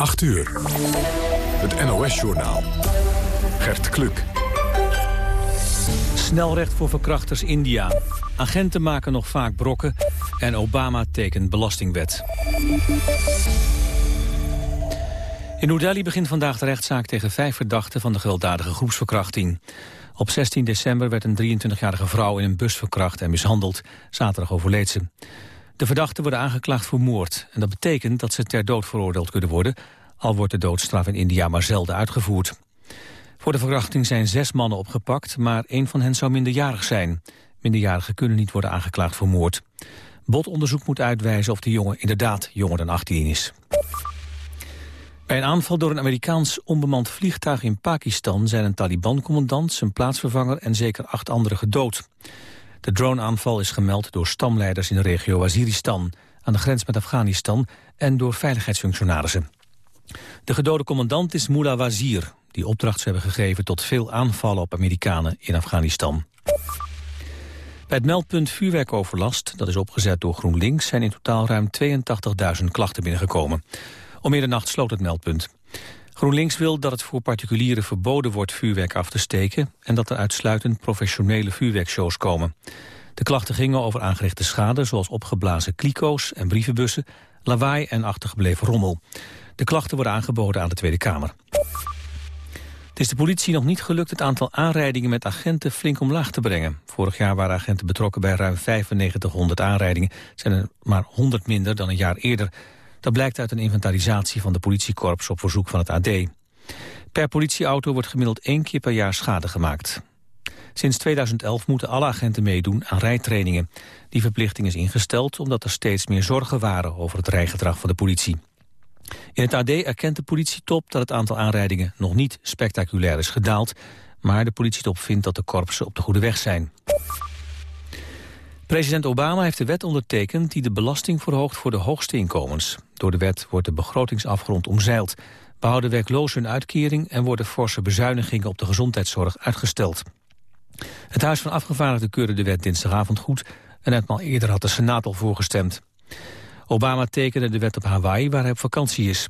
8 uur. Het NOS-journaal. Gert Kluk. Snelrecht voor verkrachters India. Agenten maken nog vaak brokken en Obama tekent belastingwet. In New Delhi begint vandaag de rechtszaak tegen vijf verdachten van de gewelddadige groepsverkrachting. Op 16 december werd een 23-jarige vrouw in een bus verkracht en mishandeld. Zaterdag overleed ze. De verdachten worden aangeklaagd voor moord. En dat betekent dat ze ter dood veroordeeld kunnen worden... al wordt de doodstraf in India maar zelden uitgevoerd. Voor de verkrachting zijn zes mannen opgepakt... maar één van hen zou minderjarig zijn. Minderjarigen kunnen niet worden aangeklaagd voor moord. Botonderzoek moet uitwijzen of de jongen inderdaad jonger dan 18 is. Bij een aanval door een Amerikaans onbemand vliegtuig in Pakistan... zijn een Taliban-commandant, zijn plaatsvervanger en zeker acht anderen gedood. De droneaanval is gemeld door stamleiders in de regio Waziristan... aan de grens met Afghanistan en door veiligheidsfunctionarissen. De gedode commandant is Mullah Wazir... die opdracht hebben gegeven tot veel aanvallen op Amerikanen in Afghanistan. Bij het meldpunt vuurwerkoverlast, dat is opgezet door GroenLinks... zijn in totaal ruim 82.000 klachten binnengekomen. Om middernacht sloot het meldpunt. GroenLinks wil dat het voor particulieren verboden wordt vuurwerk af te steken... en dat er uitsluitend professionele vuurwerkshows komen. De klachten gingen over aangerichte schade... zoals opgeblazen kliko's en brievenbussen, lawaai en achtergebleven rommel. De klachten worden aangeboden aan de Tweede Kamer. Het is de politie nog niet gelukt het aantal aanrijdingen met agenten flink omlaag te brengen. Vorig jaar waren agenten betrokken bij ruim 9500 aanrijdingen. zijn er maar 100 minder dan een jaar eerder. Dat blijkt uit een inventarisatie van de politiekorps op verzoek van het AD. Per politieauto wordt gemiddeld één keer per jaar schade gemaakt. Sinds 2011 moeten alle agenten meedoen aan rijtrainingen. Die verplichting is ingesteld omdat er steeds meer zorgen waren over het rijgedrag van de politie. In het AD erkent de politietop dat het aantal aanrijdingen nog niet spectaculair is gedaald, maar de politietop vindt dat de korpsen op de goede weg zijn. President Obama heeft de wet ondertekend die de belasting verhoogt voor de hoogste inkomens. Door de wet wordt de begrotingsafgrond omzeild. Behouden werklozen hun uitkering en worden forse bezuinigingen op de gezondheidszorg uitgesteld. Het Huis van Afgevaardigden keurde de wet dinsdagavond goed en etmaal eerder had de Senaat al voorgestemd. Obama tekende de wet op Hawaii waar hij op vakantie is.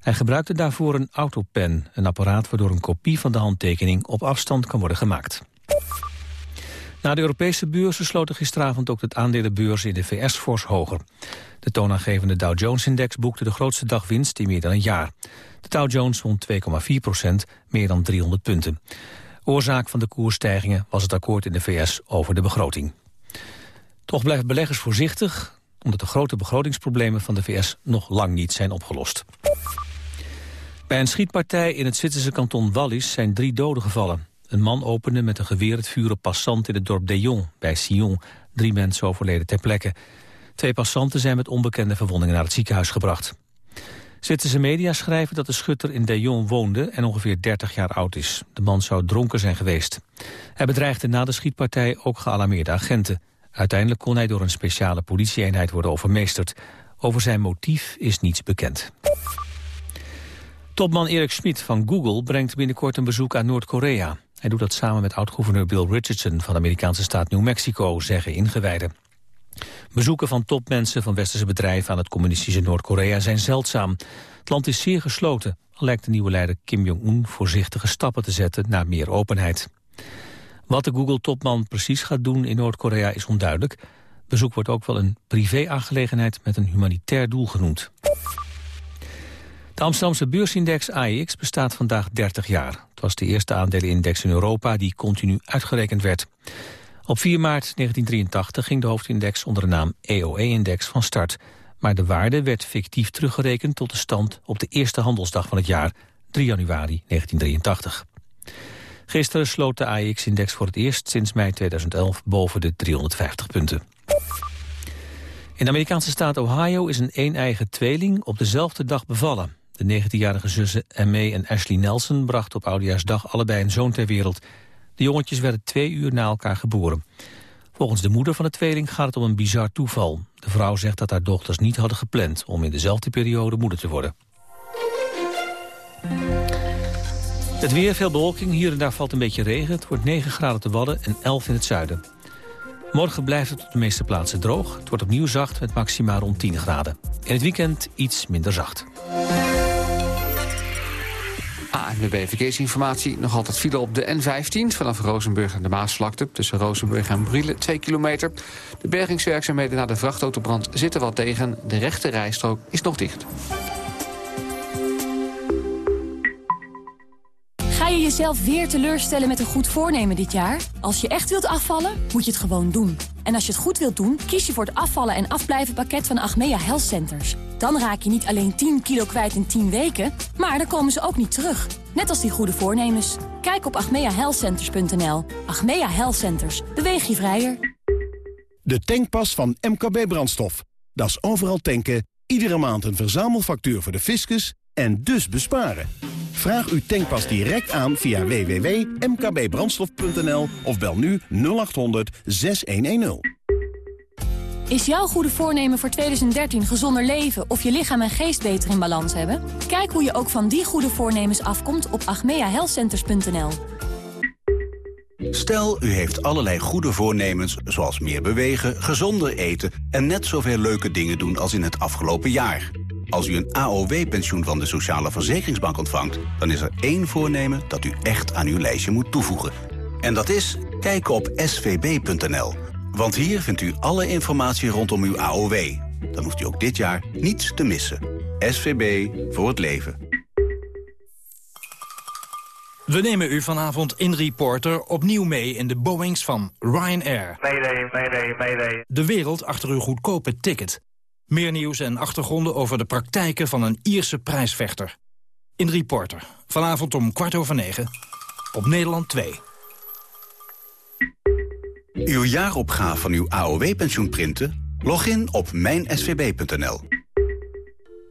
Hij gebruikte daarvoor een autopen, een apparaat waardoor een kopie van de handtekening op afstand kan worden gemaakt. Na de Europese beurzen sloten gisteravond ook het aandelenbeurs in de VS fors hoger. De toonaangevende Dow Jones-index boekte de grootste dagwinst in meer dan een jaar. De Dow Jones won 2,4 procent, meer dan 300 punten. Oorzaak van de koersstijgingen was het akkoord in de VS over de begroting. Toch blijven beleggers voorzichtig, omdat de grote begrotingsproblemen van de VS nog lang niet zijn opgelost. Bij een schietpartij in het Zwitserse kanton Wallis zijn drie doden gevallen. Een man opende met een geweer het vuur op passant in het dorp Dejon bij Sion. Drie mensen overleden ter plekke. Twee passanten zijn met onbekende verwondingen naar het ziekenhuis gebracht. Zwitserse media schrijven dat de schutter in Dejon woonde en ongeveer 30 jaar oud is. De man zou dronken zijn geweest. Hij bedreigde na de schietpartij ook gealarmeerde agenten. Uiteindelijk kon hij door een speciale politieeenheid worden overmeesterd. Over zijn motief is niets bekend. Topman Erik Schmid van Google brengt binnenkort een bezoek aan Noord-Korea. Hij doet dat samen met oud-gouverneur Bill Richardson van de Amerikaanse staat New Mexico, zeggen ingewijden. Bezoeken van topmensen van westerse bedrijven aan het communistische Noord-Korea zijn zeldzaam. Het land is zeer gesloten, al lijkt de nieuwe leider Kim Jong-un voorzichtige stappen te zetten naar meer openheid. Wat de Google-topman precies gaat doen in Noord-Korea is onduidelijk. Bezoek wordt ook wel een privé-aangelegenheid met een humanitair doel genoemd. De Amsterdamse beursindex AEX bestaat vandaag 30 jaar. Het was de eerste aandelenindex in Europa die continu uitgerekend werd. Op 4 maart 1983 ging de hoofdindex onder de naam EOE-index van start. Maar de waarde werd fictief teruggerekend tot de stand op de eerste handelsdag van het jaar, 3 januari 1983. Gisteren sloot de AEX-index voor het eerst sinds mei 2011 boven de 350 punten. In de Amerikaanse staat Ohio is een een-eigen tweeling op dezelfde dag bevallen. De 19-jarige zussen Emme en Ashley Nelson brachten op Oudejaarsdag allebei een zoon ter wereld. De jongetjes werden twee uur na elkaar geboren. Volgens de moeder van de tweeling gaat het om een bizar toeval. De vrouw zegt dat haar dochters niet hadden gepland om in dezelfde periode moeder te worden. Het weer, veel bewolking, hier en daar valt een beetje regen. Het wordt 9 graden te Wadden en 11 in het zuiden. Morgen blijft het op de meeste plaatsen droog. Het wordt opnieuw zacht met maximaal rond 10 graden. In het weekend iets minder zacht. ANWB Verkeersinformatie. Nog altijd file op de N15 vanaf Rozenburg en de Maasvlakte. Tussen Rozenburg en Brielen, 2 kilometer. De bergingswerkzaamheden na de vrachtautobrand zitten wat tegen. De rechte rijstrook is nog dicht. Ga je jezelf weer teleurstellen met een goed voornemen dit jaar? Als je echt wilt afvallen, moet je het gewoon doen. En als je het goed wilt doen, kies je voor het afvallen en afblijven pakket van Achmea Health Centers. Dan raak je niet alleen 10 kilo kwijt in 10 weken, maar dan komen ze ook niet terug. Net als die goede voornemens. Kijk op achmeahealthcenters.nl. Achmea Health Centers. Beweeg je vrijer. De tankpas van MKB Brandstof. Dat is overal tanken, iedere maand een verzamelfactuur voor de fiscus en dus besparen. Vraag uw tankpas direct aan via www.mkbbrandstof.nl of bel nu 0800 6110. Is jouw goede voornemen voor 2013 gezonder leven of je lichaam en geest beter in balans hebben? Kijk hoe je ook van die goede voornemens afkomt op agmeahealthcenters.nl. Stel, u heeft allerlei goede voornemens, zoals meer bewegen, gezonder eten... en net zoveel leuke dingen doen als in het afgelopen jaar. Als u een AOW-pensioen van de Sociale Verzekeringsbank ontvangt... dan is er één voornemen dat u echt aan uw lijstje moet toevoegen. En dat is kijken op svb.nl. Want hier vindt u alle informatie rondom uw AOW. Dan hoeft u ook dit jaar niets te missen. SVB voor het leven. We nemen u vanavond in Reporter opnieuw mee in de Boeings van Ryanair. Mayday, mayday, mayday. De wereld achter uw goedkope ticket. Meer nieuws en achtergronden over de praktijken van een Ierse prijsvechter. In Reporter, vanavond om kwart over negen, op Nederland 2. Uw jaaropgave van uw AOW-pensioen printen? Log in op mijnsvb.nl.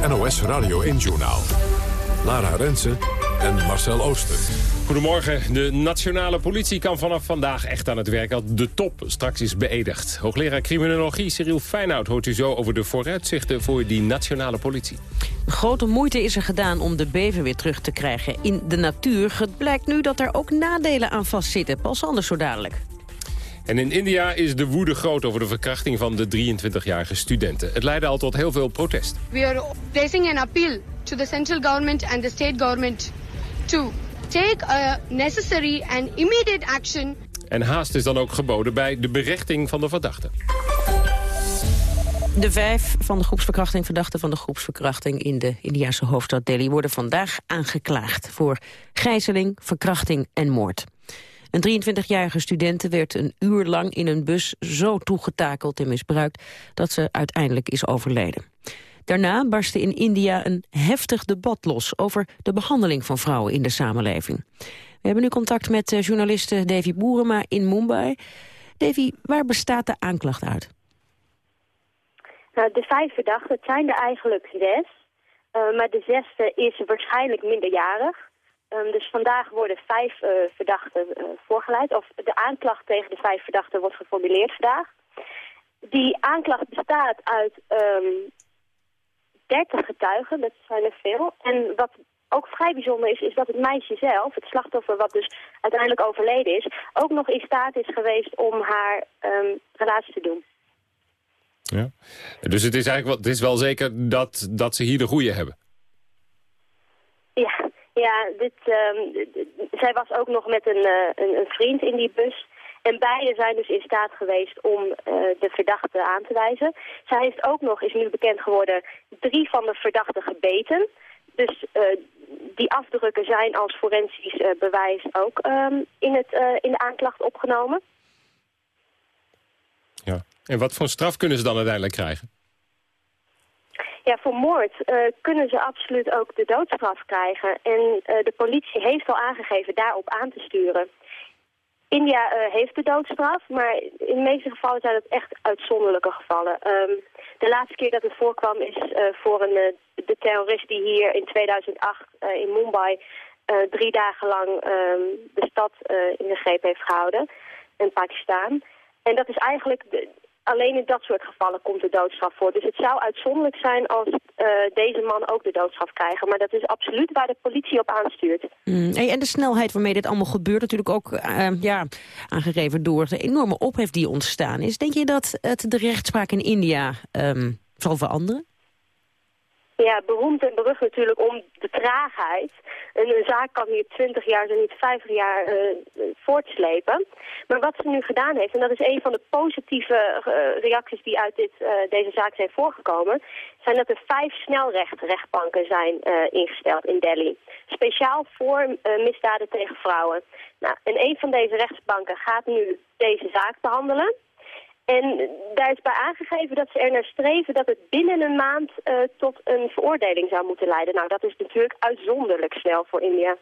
Het NOS Radio 1-journaal. Lara Rensen en Marcel Ooster. Goedemorgen. De nationale politie kan vanaf vandaag echt aan het werk... als de top straks is beëdigd. Hoogleraar criminologie Cyril Feyenoord hoort u zo... over de vooruitzichten voor die nationale politie. Grote moeite is er gedaan om de bever weer terug te krijgen in de natuur. Het blijkt nu dat er ook nadelen aan vastzitten. Pas anders zo dadelijk. En in India is de woede groot over de verkrachting van de 23-jarige studenten. Het leidde al tot heel veel protest. We are placing an appeal to the central government and the state government to take a necessary and immediate action. En haast is dan ook geboden bij de berechting van de verdachten. De vijf van de groepsverkrachting verdachten van de groepsverkrachting in de Indiase hoofdstad Delhi worden vandaag aangeklaagd voor gijzeling, verkrachting en moord. Een 23-jarige studente werd een uur lang in een bus zo toegetakeld en misbruikt dat ze uiteindelijk is overleden. Daarna barstte in India een heftig debat los over de behandeling van vrouwen in de samenleving. We hebben nu contact met eh, journaliste Davy Boerema in Mumbai. Davy, waar bestaat de aanklacht uit? Nou, de vijf verdachten, zijn er eigenlijk zes. Uh, maar de zesde is waarschijnlijk minderjarig. Um, dus vandaag worden vijf uh, verdachten uh, voorgeleid. Of de aanklacht tegen de vijf verdachten wordt geformuleerd vandaag. Die aanklacht bestaat uit um, 30 getuigen, dat zijn er veel. En wat ook vrij bijzonder is, is dat het meisje zelf, het slachtoffer wat dus uiteindelijk overleden is, ook nog in staat is geweest om haar um, relatie te doen. Ja. Dus het is eigenlijk wel, het is wel zeker dat, dat ze hier de goede hebben. Ja, dit, um, zij was ook nog met een, uh, een, een, vriend in die bus. En beide zijn dus in staat geweest om uh, de verdachte aan te wijzen. Zij heeft ook nog, is nu bekend geworden, drie van de verdachten gebeten. Dus uh, die afdrukken zijn als forensisch bewijs ook um, in, het, in de aanklacht opgenomen. Ja. En wat voor straf kunnen ze dan uiteindelijk krijgen? Ja, voor moord uh, kunnen ze absoluut ook de doodstraf krijgen. En uh, de politie heeft al aangegeven daarop aan te sturen. India uh, heeft de doodstraf, maar in de meeste gevallen zijn het echt uitzonderlijke gevallen. Um, de laatste keer dat het voorkwam is voor een, de terrorist die hier in 2008 in Mumbai drie dagen lang um, de stad in de greep heeft gehouden, in Pakistan. En dat is eigenlijk, de, alleen in dat soort gevallen komt de doodstraf voor. Dus het zou uitzonderlijk zijn als uh, deze man ook de doodstraf krijgen. Maar dat is absoluut waar de politie op aanstuurt. Mm, en de snelheid waarmee dit allemaal gebeurt... natuurlijk ook uh, ja, aangegeven door de enorme ophef die ontstaan is. Denk je dat het de rechtspraak in India um, zal veranderen? Ja, beroemd en berucht natuurlijk om de traagheid. Een, zaak kan hier 20 jaar, zo niet 50 jaar uh, voortslepen. Maar wat ze nu gedaan heeft, en dat is een van de positieve uh, reacties die uit dit, uh, deze zaak zijn voorgekomen, zijn dat er vijf snelrechtrechtbanken zijn ingesteld in Delhi. Speciaal voor misdaden tegen vrouwen. Nou, en een van deze rechtsbanken gaat nu deze zaak behandelen. En daar is bij aangegeven dat ze er naar streven dat het binnen een maand uh, tot een veroordeling zou moeten leiden. Nou, dat is natuurlijk uitzonderlijk snel voor India.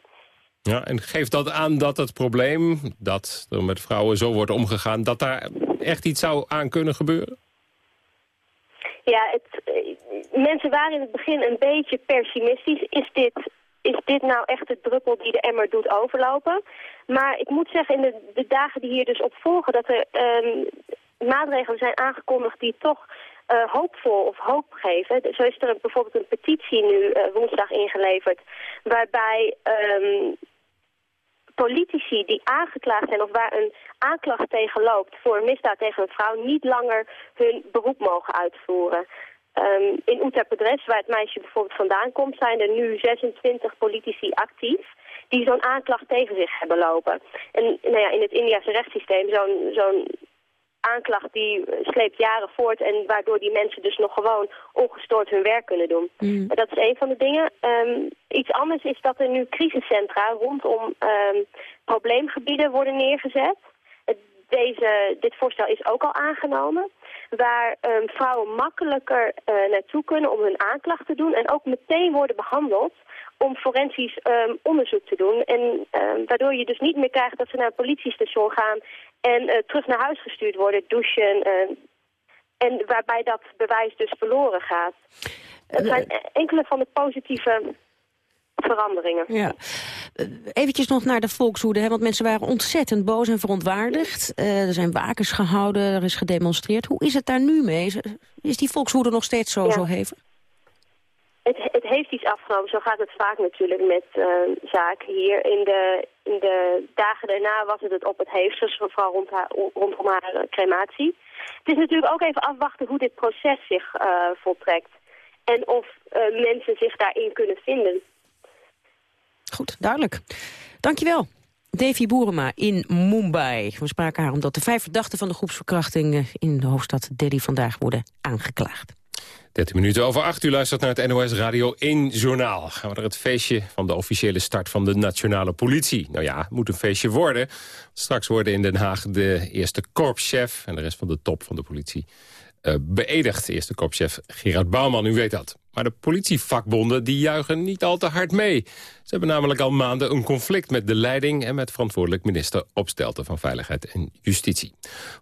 Ja, en geeft dat aan dat het probleem dat er met vrouwen zo wordt omgegaan... dat daar echt iets zou aan kunnen gebeuren? Ja, het, uh, mensen waren in het begin een beetje pessimistisch. Is dit, is dit nou echt de druppel die de emmer doet overlopen? Maar ik moet zeggen, in de, de dagen die hier dus op volgen... dat er um, maatregelen zijn aangekondigd die toch uh, hoopvol of hoop geven. Zo is er bijvoorbeeld een petitie nu uh, woensdag ingeleverd... waarbij um, politici die aangeklaagd zijn of waar een aanklacht tegen loopt... voor een misdaad tegen een vrouw niet langer hun beroep mogen uitvoeren. Um, in Uttar Pradesh, waar het meisje bijvoorbeeld vandaan komt... zijn er nu 26 politici actief die zo'n aanklacht tegen zich hebben lopen. En nou ja, in het Indiase rechtssysteem, zo'n zo'n aanklacht die sleept jaren voort... en waardoor die mensen dus nog gewoon ongestoord hun werk kunnen doen. Mm. Dat is een van de dingen. Um, iets anders is dat er nu crisiscentra rondom um, probleemgebieden worden neergezet. Deze, dit voorstel is ook al aangenomen. Waar um, vrouwen makkelijker uh, naartoe kunnen om hun aanklacht te doen... en ook meteen worden behandeld om forensisch um, onderzoek te doen. En um, waardoor je dus niet meer krijgt dat ze naar een politiestation gaan en uh, terug naar huis gestuurd worden, douchen. Uh, en waarbij dat bewijs dus verloren gaat. Het zijn enkele van de positieve veranderingen. Ja. Eventjes nog naar de volkshoede, hè, want mensen waren ontzettend boos en verontwaardigd. Uh, er zijn wakens gehouden, er is gedemonstreerd. Hoe is het daar nu mee? Is die volkshoede nog steeds zo, ja. zo hevig? Het, het, heeft iets afgenomen. Zo gaat het vaak natuurlijk met uh, zaken hier. In de, in de dagen daarna was het het op het heefst, vooral rond haar, rondom haar crematie. Het is natuurlijk ook even afwachten hoe dit proces zich uh, voltrekt. En of mensen zich daarin kunnen vinden. Goed, duidelijk. Dankjewel. Davy Boerema in Mumbai. We spraken haar omdat de vijf verdachten van de groepsverkrachting in de hoofdstad Delhi vandaag worden aangeklaagd. 13 minuten over 8 u luistert naar het NOS Radio 1 Journaal. Gaan we naar het feestje van de officiële start van de nationale politie. Nou ja, het moet een feestje worden. Straks worden in Den Haag de eerste korpschef... en de rest van de top van de politie uh, beëdigd. Eerste korpschef Gerard Bouwman, u weet dat. Maar de politievakbonden die juichen niet al te hard mee. Ze hebben namelijk al maanden een conflict met de leiding... en met verantwoordelijk minister Opstelten van Veiligheid en Justitie.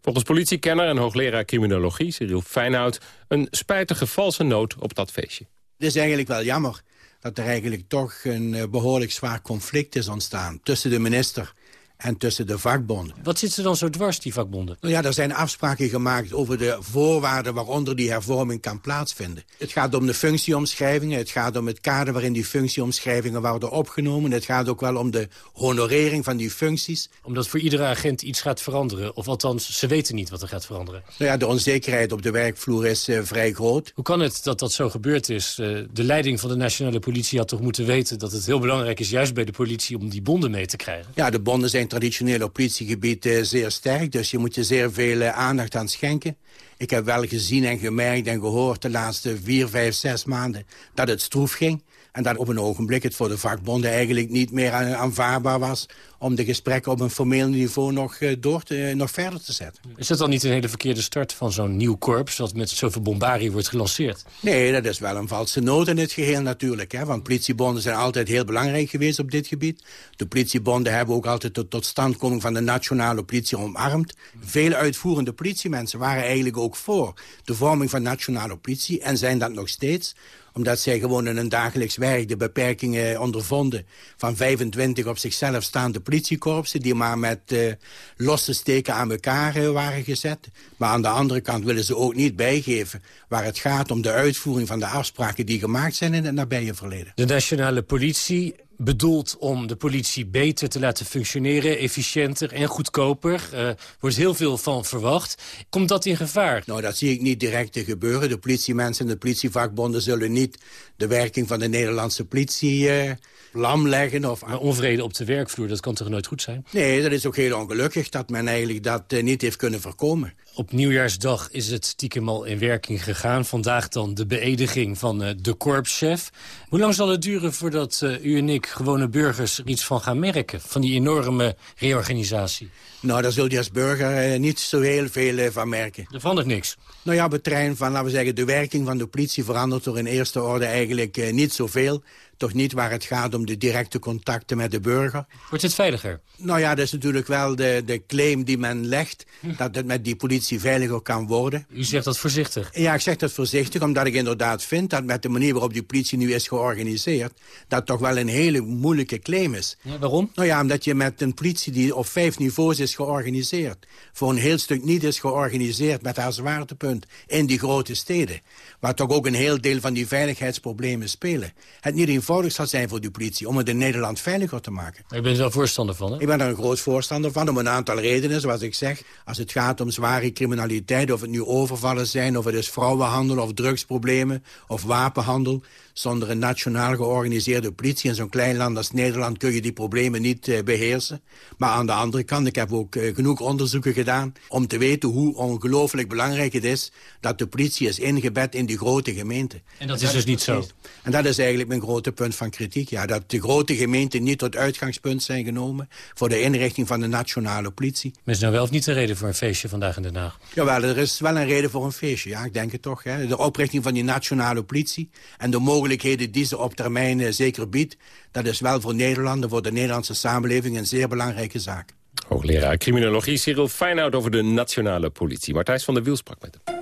Volgens politiekenner en hoogleraar criminologie Cyril Feinhout... een spijtige valse noot op dat feestje. Het is eigenlijk wel jammer dat er eigenlijk toch een uh, behoorlijk zwaar conflict is ontstaan... tussen de minister en tussen de vakbonden. Wat zit er dan zo dwars, die vakbonden? Nou ja, er zijn afspraken gemaakt over de voorwaarden waaronder die hervorming kan plaatsvinden. Het gaat om de functieomschrijvingen, het gaat om het kader waarin die functieomschrijvingen worden opgenomen. Het gaat ook wel om de honorering van die functies. Omdat voor iedere agent iets gaat veranderen, of althans, ze weten niet wat er gaat veranderen. Nou ja, de onzekerheid op de werkvloer is uh, vrij groot. Hoe kan het dat dat zo gebeurd is? Uh, de leiding van de nationale politie had toch moeten weten dat het heel belangrijk is, juist bij de politie, om die bonden mee te krijgen? Ja, de bonden zijn traditioneel op politiegebied uh, zeer sterk. Dus je moet je zeer veel uh, aandacht aan schenken. Ik heb wel gezien en gemerkt en gehoord de laatste vier, vijf, zes maanden... dat het stroef ging. En dat op een ogenblik het voor de vakbonden eigenlijk niet meer aanvaardbaar was om de gesprekken op een formeel niveau nog, eh, door te, nog verder te zetten. Is dat dan niet een hele verkeerde start van zo'n nieuw korps... dat met zoveel bombarie wordt gelanceerd? Nee, dat is wel een valse noot in het geheel natuurlijk. Hè? Want politiebonden zijn altijd heel belangrijk geweest op dit gebied. De politiebonden hebben ook altijd de totstandkoming van de nationale politie omarmd. Veel uitvoerende politiemensen waren eigenlijk ook voor de vorming van nationale politie... en zijn dat nog steeds omdat zij gewoon in hun dagelijks werk de beperkingen ondervonden... van 25 op zichzelf staande politiekorpsen... die maar met uh, losse steken aan elkaar uh, waren gezet. Maar aan de andere kant willen ze ook niet bijgeven... waar het gaat om de uitvoering van de afspraken die gemaakt zijn in het nabije verleden. De nationale politie bedoeld om de politie beter te laten functioneren, efficiënter en goedkoper. Er uh, wordt heel veel van verwacht. Komt dat in gevaar? Nou, dat zie ik niet direct te gebeuren. De politiemensen en de politievakbonden zullen niet de werking van de Nederlandse politie uh, lam leggen. Of... Maar onvrede op de werkvloer, dat kan toch nooit goed zijn? Nee, dat is ook heel ongelukkig dat men eigenlijk dat uh, niet heeft kunnen voorkomen. Op nieuwjaarsdag is het stiekem al in werking gegaan. Vandaag dan de beëdiging van uh, de korpschef. Hoe lang zal het duren voordat uh, u en ik, gewone burgers, er iets van gaan merken? Van die enorme reorganisatie? Nou, daar zult je als burger uh, niet zo heel veel van merken. Er verandert niks? Nou ja, op het terrein van, laten we zeggen, de werking van de politie verandert er in eerste orde eigenlijk niet zoveel. Toch niet waar het gaat om de directe contacten met de burger. Wordt het veiliger? Nou ja, dat is natuurlijk wel de, de claim die men legt... dat het met die politie veiliger kan worden. U zegt dat voorzichtig? Ja, ik zeg dat voorzichtig, omdat ik inderdaad vind... dat met de manier waarop die politie nu is georganiseerd... dat toch wel een hele moeilijke claim is. Ja, waarom? Nou ja, omdat je met een politie die op vijf niveaus is georganiseerd... voor een heel stuk niet is georganiseerd met haar zwaartepunt... in die grote steden. Waar toch ook een heel deel van die veiligheidsproblemen spelen. Het niet eenvoudig zal zijn voor die politie om het in Nederland veiliger te maken. Ik ben er wel voorstander van, hè? Ik ben er een groot voorstander van, om een aantal redenen, zoals ik zeg. Als het gaat om zware criminaliteit, of het nu overvallen zijn... of het is vrouwenhandel, of drugsproblemen, of wapenhandel... zonder een nationaal georganiseerde politie in zo'n klein land als Nederland... kun je die problemen niet uh, beheersen. Maar aan de andere kant, ik heb ook uh, genoeg onderzoeken gedaan... om te weten hoe ongelooflijk belangrijk het is... dat de politie is ingebed in die grote gemeenten. En dat, en dat is dus niet zo? En dat is eigenlijk mijn grote punt van kritiek. Ja, dat de grote gemeenten niet tot uitgangspunt zijn genomen... voor de inrichting van de nationale politie. Maar is nou wel of niet de reden voor een feestje vandaag in Den Haag? Jawel, er is wel een reden voor een feestje. Ja, ik denk het toch. Hè. De oprichting van die nationale politie... en de mogelijkheden die ze op termijn uh, zeker biedt... dat is wel voor Nederland en voor de Nederlandse samenleving... een zeer belangrijke zaak. Hoogleraar criminologie Cyril Feyenoord over de nationale politie. Martijs van der Wiel sprak met hem.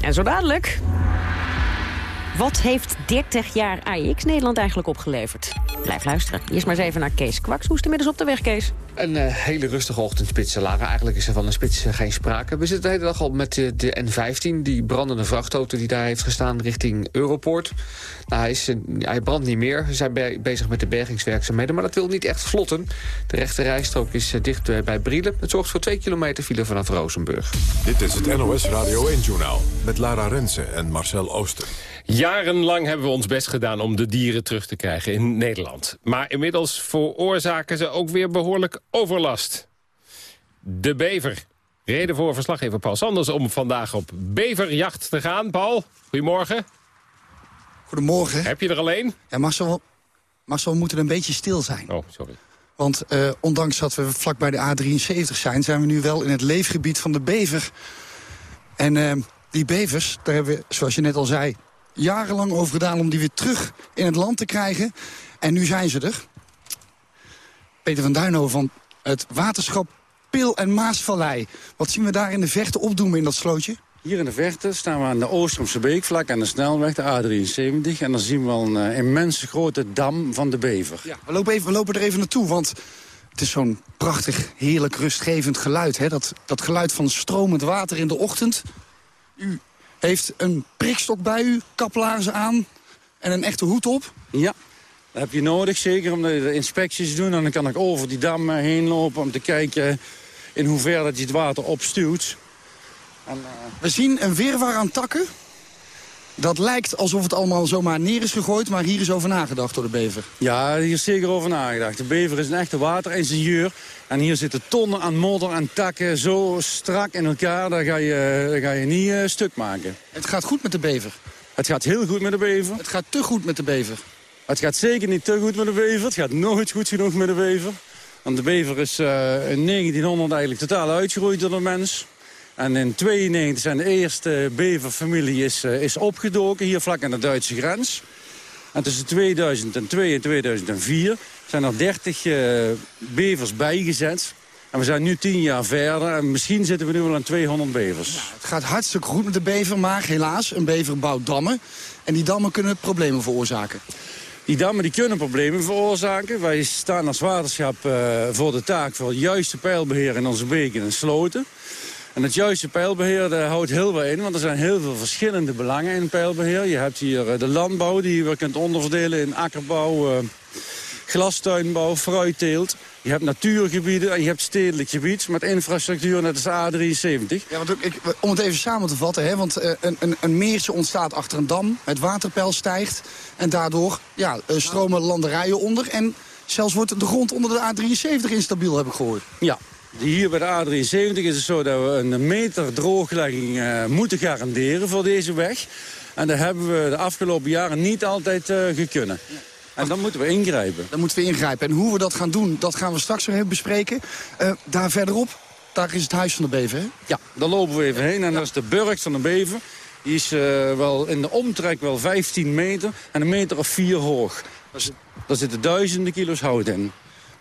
En zo dadelijk... Wat heeft 30 jaar AIX Nederland eigenlijk opgeleverd? Blijf luisteren. Eerst maar eens even naar Kees Kwaks. Hoe is het inmiddels op de weg, Kees? Een uh, hele rustige ochtendspits, Lara. Eigenlijk is er van een spits uh, geen sprake. We zitten de hele dag al met uh, de N15, die brandende vrachtauto die daar heeft gestaan richting Europoort. Nou, hij, is, hij brandt niet meer. We zijn be bezig met de bergingswerkzaamheden, maar dat wil niet echt vlotten. De rechte rijstrook is dicht bij Brielen. Het zorgt voor 2 kilometer file vanaf Rozenburg. Dit is het NOS Radio 1-journaal met Lara Rensen en Marcel Ooster. Jarenlang hebben we ons best gedaan om de dieren terug te krijgen in Nederland. Maar inmiddels veroorzaken ze ook weer behoorlijk overlast. De bever. Reden voor verslaggever Paul Sanders om vandaag op beverjacht te gaan. Paul, goedemorgen. Goedemorgen. Heb je er alleen? Ja, Marcel, Marcel, we moeten een beetje stil zijn. Oh, sorry. Want uh, ondanks dat we vlak bij de A73 zijn... zijn we nu wel in het leefgebied van de bever. En uh, die bevers, daar hebben we, zoals je net al zei jarenlang over gedaan om die weer terug in het land te krijgen. En nu zijn ze er. Peter van Duinhoven van het waterschap Pil- en Maasvallei. Wat zien we daar in de verte opdoemen in dat slootje? Hier in de verte staan we aan de Oostromse Beek, vlak aan de snelweg, de A73. En dan zien we al een uh, immense grote dam van de Bever. Ja, we, lopen even, we lopen er even naartoe, want het is zo'n prachtig, heerlijk, rustgevend geluid. Hè? Dat, dat geluid van stromend water in de ochtend. U heeft een prikstok bij u, kaplaarzen aan en een echte hoed op. Ja, dat heb je nodig, zeker omdat je de inspecties doen. En dan kan ik over die dam heen lopen om te kijken in hoeverre dat je het water opstuwt. En, uh... We zien een wirwar aan takken. Dat lijkt alsof het allemaal zomaar neer is gegooid, maar hier is over nagedacht door de bever. Ja, hier is zeker over nagedacht. De bever is een echte wateringenieur. En hier zitten tonnen aan modder en takken zo strak in elkaar, daar ga je, daar ga je niet uh, stuk maken. Het gaat goed met de bever? Het gaat heel goed met de bever. Het gaat te goed met de bever? Het gaat zeker niet te goed met de bever. Het gaat nooit goed genoeg met de bever. Want de bever is uh, in 1900 eigenlijk totaal uitgeroeid door de mens. En in 92 zijn de eerste beverfamilie is, uh, is opgedoken, hier vlak aan de Duitse grens. En tussen 2002 en 2004 zijn er 30 uh, bevers bijgezet. En we zijn nu tien jaar verder en misschien zitten we nu wel aan 200 bevers. Ja, het gaat hartstikke goed met de bever, maar helaas, een bever bouwt dammen. En die dammen kunnen problemen veroorzaken. Die dammen die kunnen problemen veroorzaken. Wij staan als waterschap uh, voor de taak voor het juiste pijlbeheer in onze beken en sloten. En het juiste pijlbeheer houdt heel veel in, want er zijn heel veel verschillende belangen in pijlbeheer. Je hebt hier uh, de landbouw die je weer kunt onderverdelen in akkerbouw, uh, glastuinbouw, fruitteelt. Je hebt natuurgebieden en je hebt stedelijk gebied met infrastructuur net als A73. Ja, want ik, om het even samen te vatten, hè, want uh, een, een, een meertje ontstaat achter een dam. Het waterpeil stijgt en daardoor ja, stromen landerijen onder. En zelfs wordt de grond onder de A73 instabiel, heb ik gehoord. Ja, hier bij de A73 is het zo dat we een meter drooglegging uh, moeten garanderen voor deze weg. En dat hebben we de afgelopen jaren niet altijd uh, gekunnen. En dan moeten we ingrijpen. Dan moeten we ingrijpen. En hoe we dat gaan doen, dat gaan we straks nog even bespreken. Uh, daar verderop, daar is het huis van de bever, hè? Ja, daar lopen we even heen. En dat is de burcht van de bever. Die is uh, wel in de omtrek wel 15 meter en een meter of vier hoog. Daar zitten duizenden kilo's hout in.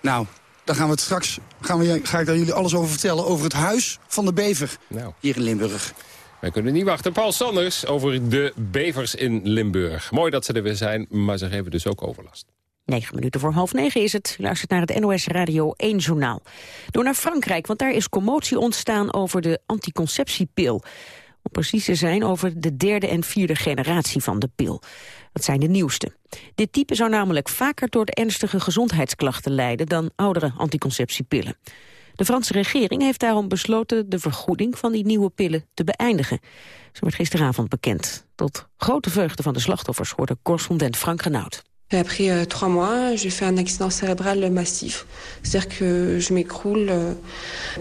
Nou, dan gaan we het straks, gaan we, ga ik daar jullie alles over vertellen... over het huis van de bever nou. hier in Limburg. Wij kunnen niet wachten. Paul Sanders over de bevers in Limburg. Mooi dat ze er weer zijn, maar ze geven dus ook overlast. 9 minuten voor half negen is het. U luistert naar het NOS Radio 1 Journaal. Door naar Frankrijk, want daar is commotie ontstaan over de anticonceptiepil. Om precies te zijn over de derde en vierde generatie van de pil. Dat zijn de nieuwste. Dit type zou namelijk vaker door ernstige gezondheidsklachten lijden... dan oudere anticonceptiepillen. De Franse regering heeft daarom besloten de vergoeding van die nieuwe pillen te beëindigen. Zo werd gisteravond bekend. Tot grote vreugde van de slachtoffers hoorde correspondent Frank Renaud. Après euh, trois mois, j'ai fait un accident cérébral massif. C'est-à-dire que je m'écroule euh,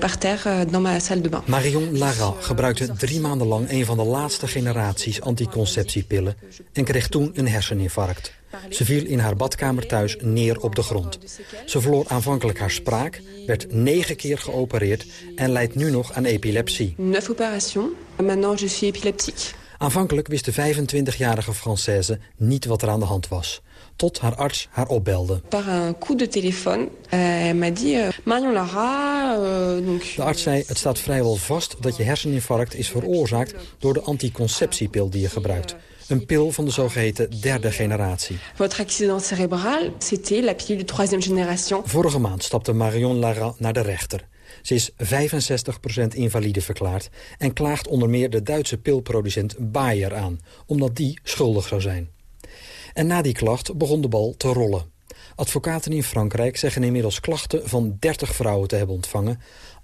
par terre euh, dans ma salle de bain. Marion Lara gebruikte drie maanden lang een van de laatste generaties anticonceptiepillen... en kreeg toen een herseninfarct. Ze viel in haar badkamer thuis neer op de grond. Ze verloor aanvankelijk haar spraak, werd negen keer geopereerd... en lijdt nu nog aan epilepsie. Neuf opérations. Maintenant je suis épileptique. Aanvankelijk wist de 25-jarige Française niet wat er aan de hand was tot haar arts haar opbelde. Par un coup de téléphone, elle m'a dit Marion Lara. Donc... De arts zei: het staat vrijwel vast dat je herseninfarct is veroorzaakt door de anticonceptiepil die je gebruikt. Een pil van de zogeheten derde generatie. Votre accident cérébral, c'était la pilule de troisième génération. Vorige maand stapte Marion Lara naar de rechter. Ze is 65% invalide verklaard en klaagt onder meer de Duitse pilproducent Bayer aan, omdat die schuldig zou zijn. En na die klacht begon de bal te rollen. Advocaten in Frankrijk zeggen inmiddels klachten van 30 vrouwen te hebben ontvangen.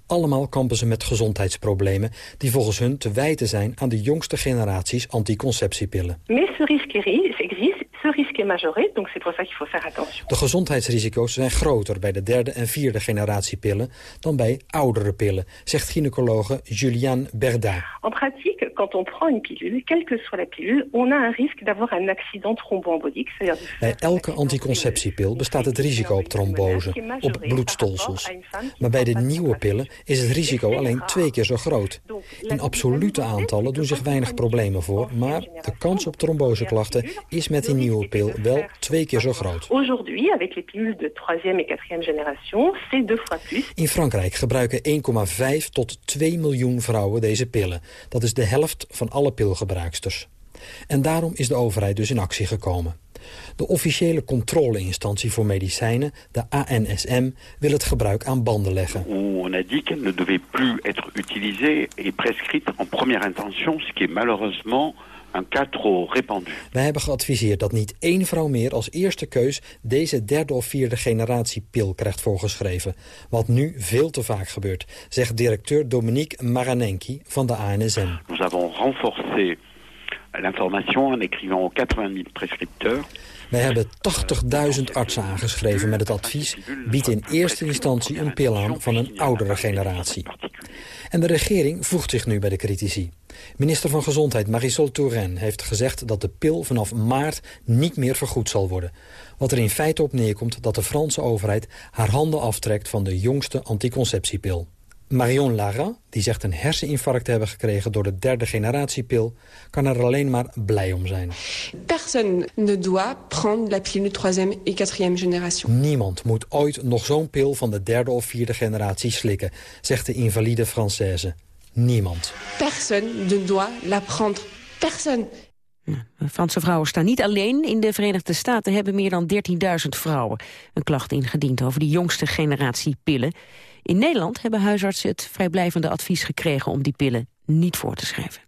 Allemaal kampen ze met gezondheidsproblemen die volgens hun te wijten zijn aan de jongste generaties anticonceptiepillen. Mais existe, ce risque est majoré, donc c'est pour ça qu'il faut faire attention. De gezondheidsrisico's zijn groter bij de derde en vierde generatie pillen dan bij oudere pillen, zegt gynaecologe Juliane Berda. En pratique, quand on prend une pilule, quelle que soit la pilule, on a un risque d'avoir un accident thromboembolique. Bij elke anticonceptiepil bestaat het risico op trombose, op bloedstolsels. Maar bij de nieuwe pillen is het risico alleen twee keer zo groot. In absolute aantallen doen zich weinig problemen voor, maar de kans op tromboseklachten is met die nieuwe pil wel twee keer zo groot. Aujourd'hui, avec les pilules de troisième et quatrième génération, c'est deux fois plus. In Frankrijk gebruiken 1,5 tot 2 miljoen vrouwen deze pillen. Dat is de helft van alle pilgebruiksters. En daarom is de overheid dus in actie gekomen. De officiële controleinstantie voor medicijnen, de ANSM, wil het gebruik aan banden leggen. On a dit qu'elle ne devait plus être utilisée et prescrite en première intention, ce qui est malheureusement trop répandu. Wij hebben geadviseerd dat niet één vrouw meer als eerste keus deze derde of vierde generatie pil krijgt voorgeschreven. Wat nu veel te vaak gebeurt, zegt directeur Dominique Maranenki van de ANSM. Nous avons renforcé l'information en écrivant aux 80 000 prescripteurs. We Wij hebben 80.000 artsen aangeschreven met het advies... bied in eerste instantie een pil aan van een oudere generatie. En de regering voegt zich nu bij de critici. Minister van Gezondheid Marisol Touraine heeft gezegd dat de pil vanaf maart niet meer vergoed zal worden. Wat er in feite op neerkomt dat de Franse overheid haar handen aftrekt van de jongste anticonceptiepil. Marion Lara, die zegt een herseninfarct te hebben gekregen door de derde generatiepil, kan er alleen maar blij om zijn. Personne ne doit prendre la pilule troisième et quatrième génération. Niemand moet ooit nog zo'n pil van de derde of vierde generatie slikken, zegt de invalide Française. Niemand. Personne ne doit la prendre. Personne. Franse vrouwen staan niet alleen. In de Verenigde Staten hebben meer dan 13.000 vrouwen een klacht ingediend over die jongste generatie pillen. In Nederland hebben huisartsen het vrijblijvende advies gekregen om die pillen niet voor te schrijven.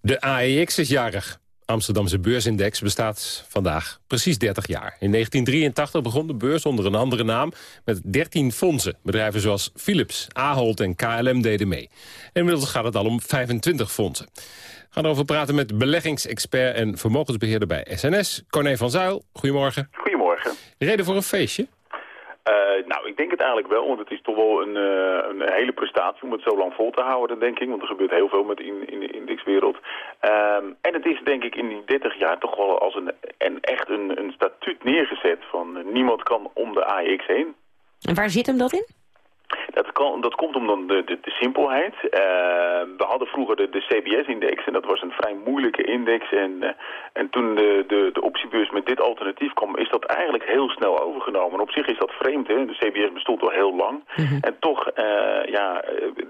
De AEX is jarig. Amsterdamse beursindex bestaat vandaag precies 30 jaar. In 1983 begon de beurs onder een andere naam met 13 fondsen. Bedrijven zoals Philips, Ahold en KLM deden mee. En inmiddels gaat het al om 25 fondsen. We gaan erover praten met beleggingsexpert en vermogensbeheerder bij SNS. Corné van Zuil, goedemorgen. Goedemorgen. Reden voor een feestje? Uh, nou, ik denk het eigenlijk wel, want het is toch wel een, uh, een, hele prestatie om het zo lang vol te houden, denk ik. Want er gebeurt heel veel met in, in de indexwereld. Um, en het is denk ik in die 30 jaar toch wel als een, en echt een, een statuut neergezet van niemand kan om de AX heen. En waar zit hem dat in? Dat, kan, dat komt om de, de, de simpelheid. Uh, we hadden vroeger de, de CBS-index en dat was een vrij moeilijke index. En, uh, en toen de, de, de optiebeurs met dit alternatief kwam, is dat eigenlijk heel snel overgenomen. op zich is dat vreemd, hè? de CBS bestond al heel lang. Mm -hmm. En toch, uh, ja,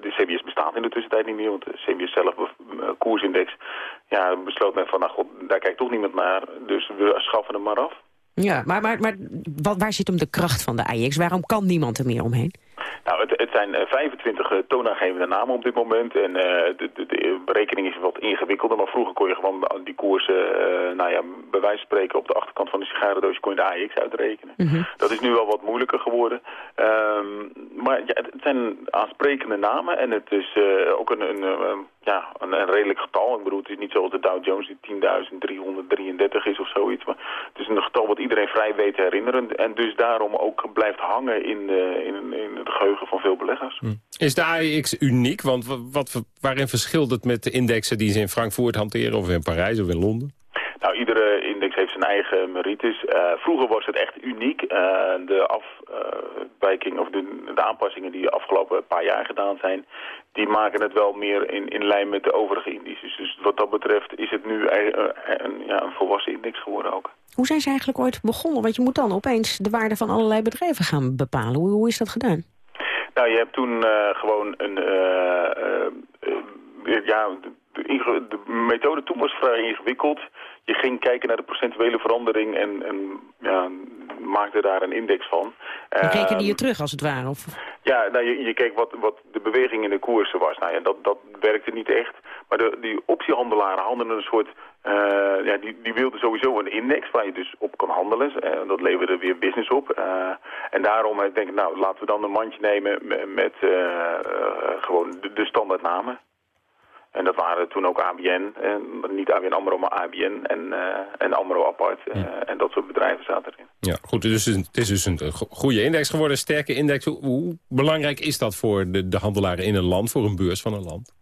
de CBS bestaat in de tussentijd niet meer, want de CBS zelf, koersindex, ja, besloot men van, nou god, daar kijkt toch niemand naar, dus we schaffen hem maar af. Ja, maar, maar, maar wat, waar zit hem de kracht van de AIX? Waarom kan niemand er meer omheen? Nou, het, het zijn uh, 25 uh, toonaangevende namen op dit moment. En uh, de, de, de, berekening is wat ingewikkelder. Maar vroeger kon je gewoon die koersen, nou ja, bij wijze van spreken op de achterkant van de sigarendoosje kon je de AX uitrekenen. Mm -hmm. Dat is nu wel wat moeilijker geworden. Um, maar ja, het zijn aansprekende namen en het is ook een, een, een ja, een, een, redelijk getal. Ik bedoel, het is niet zoals de Dow Jones die 10.333 is of zoiets. Maar het is een getal wat iedereen vrij weet te herinneren. En dus daarom ook blijft hangen in, de, in, in het geheugen van veel beleggers. Hm. Is de AEX uniek? Want wat, waarin verschilt het met de indexen die ze in Frankfurt hanteren... of in Parijs of in Londen? Nou, iedere index heeft zijn eigen merites. Uh, vroeger was het echt uniek. Uh, de afwijking of de, de, aanpassingen die de afgelopen paar jaar gedaan zijn... die maken het wel meer in, in lijn met de overige indices. Dus wat dat betreft is het nu een, een, ja, een volwassen index geworden ook. Hoe zijn ze eigenlijk ooit begonnen? Want je moet dan opeens de waarde van allerlei bedrijven gaan bepalen. Hoe, hoe is dat gedaan? Nou, je hebt toen uh, gewoon een... ja, de, de methode toen was vrij ingewikkeld. Je ging kijken naar de procentuele verandering en, en ja, maakte daar een index van. Je rekende je terug als het ware? Of? Ja, nou, je, je keek wat, wat de beweging in de koersen was. Nou ja, dat, dat werkte niet echt. Maar de, die optiehandelaren hadden een soort... Uh, ja, die, die wilden sowieso een index waar je dus op kan handelen. Uh, dat leverde weer business op. Uh, en daarom denk ik, nou, laten we dan een mandje nemen met, met gewoon de, de standaardnamen. En dat waren toen ook ABN, en niet ABN AMRO, maar ABN en, uh, en AMRO apart. Uh, ja. En dat soort bedrijven zaten erin. Ja, goed, dus het is dus een goede index geworden, een sterke index. Hoe, hoe belangrijk is dat voor de, de handelaren in een land, voor een beurs van een land?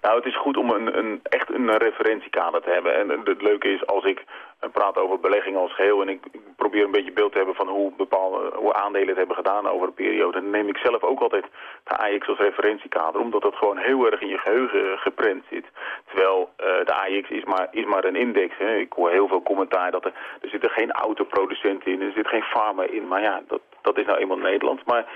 Nou, het is goed om een, een, echt een referentiekader te hebben. En het leuke is, als ik praat over beleggingen als geheel... en ik, probeer een beetje beeld te hebben van hoe bepaalde hoe aandelen het hebben gedaan over een periode... dan neem ik zelf ook altijd de AX als referentiekader... omdat dat gewoon heel erg in je geheugen geprent zit. Terwijl uh, de AX is maar, is maar een index. Hè. Ik hoor heel veel commentaar dat er, er zitten geen autoproducenten in... er zit geen farma in, maar ja, dat, dat is nou eenmaal Nederland. Maar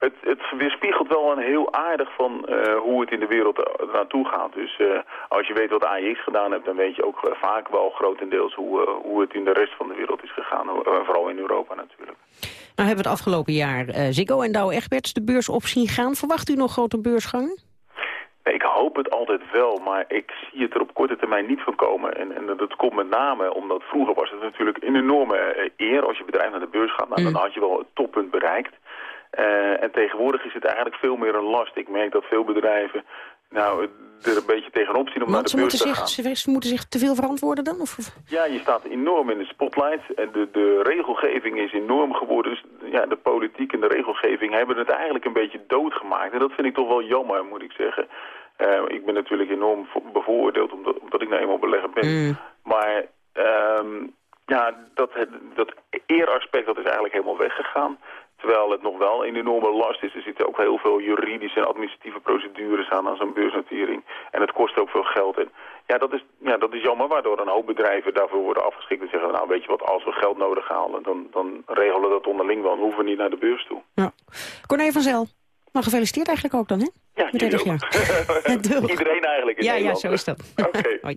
het, het weerspiegelt wel een heel aardig van uh, hoe het in de wereld naartoe gaat. Dus uh, als je weet wat AIX gedaan hebt, dan weet je ook vaak wel grotendeels hoe, hoe het in de rest van de wereld is gegaan. vooral in Europa natuurlijk. Nou hebben we het afgelopen jaar Ziggo en Douwe Egberts de beurs op zien gaan. Verwacht u nog grote beursgangen? Ik hoop het altijd wel, maar ik zie het er op korte termijn niet van komen. En, en dat komt met name omdat vroeger was het natuurlijk een enorme eer als je bedrijf naar de beurs gaat. Nou, mm. Dan had je wel het toppunt bereikt. Uh, en tegenwoordig is het eigenlijk veel meer een last. Ik merk dat veel bedrijven nou, er een beetje tegenop zien om Want naar de beurs te zich, gaan. ze, moeten zich te veel verantwoorden dan? Of? Ja, je staat enorm in de spotlight en de, de regelgeving is enorm geworden. Dus ja, de politiek en de regelgeving hebben het eigenlijk een beetje doodgemaakt. En dat vind ik toch wel jammer, moet ik zeggen. Eh, ik ben natuurlijk enorm vo- bevooroordeeld omdat, omdat ik nou eenmaal belegger ben. Maar ehm, ja, dat, dat eeraspect dat is eigenlijk helemaal weggegaan. Terwijl het nog wel een enorme last is. Er zitten ook heel veel juridische en administratieve procedures aan aan zo'n beursnotering. En het kost ook veel geld. En ja, dat is, ja, dat is jammer, waardoor een hoop bedrijven daarvoor worden afgeschikt. En zeggen, nou weet je wat, als we geld nodig halen, dan, dan regelen we dat onderling wel. Dan hoeven we niet naar de beurs toe. Ja. Corné van Zel. Nou, gefeliciteerd eigenlijk ook dan, hè? Ja, Met jullie 30 jaar. ook. Iedereen eigenlijk in Ja, ja, zo is dat. Oké. Hoi.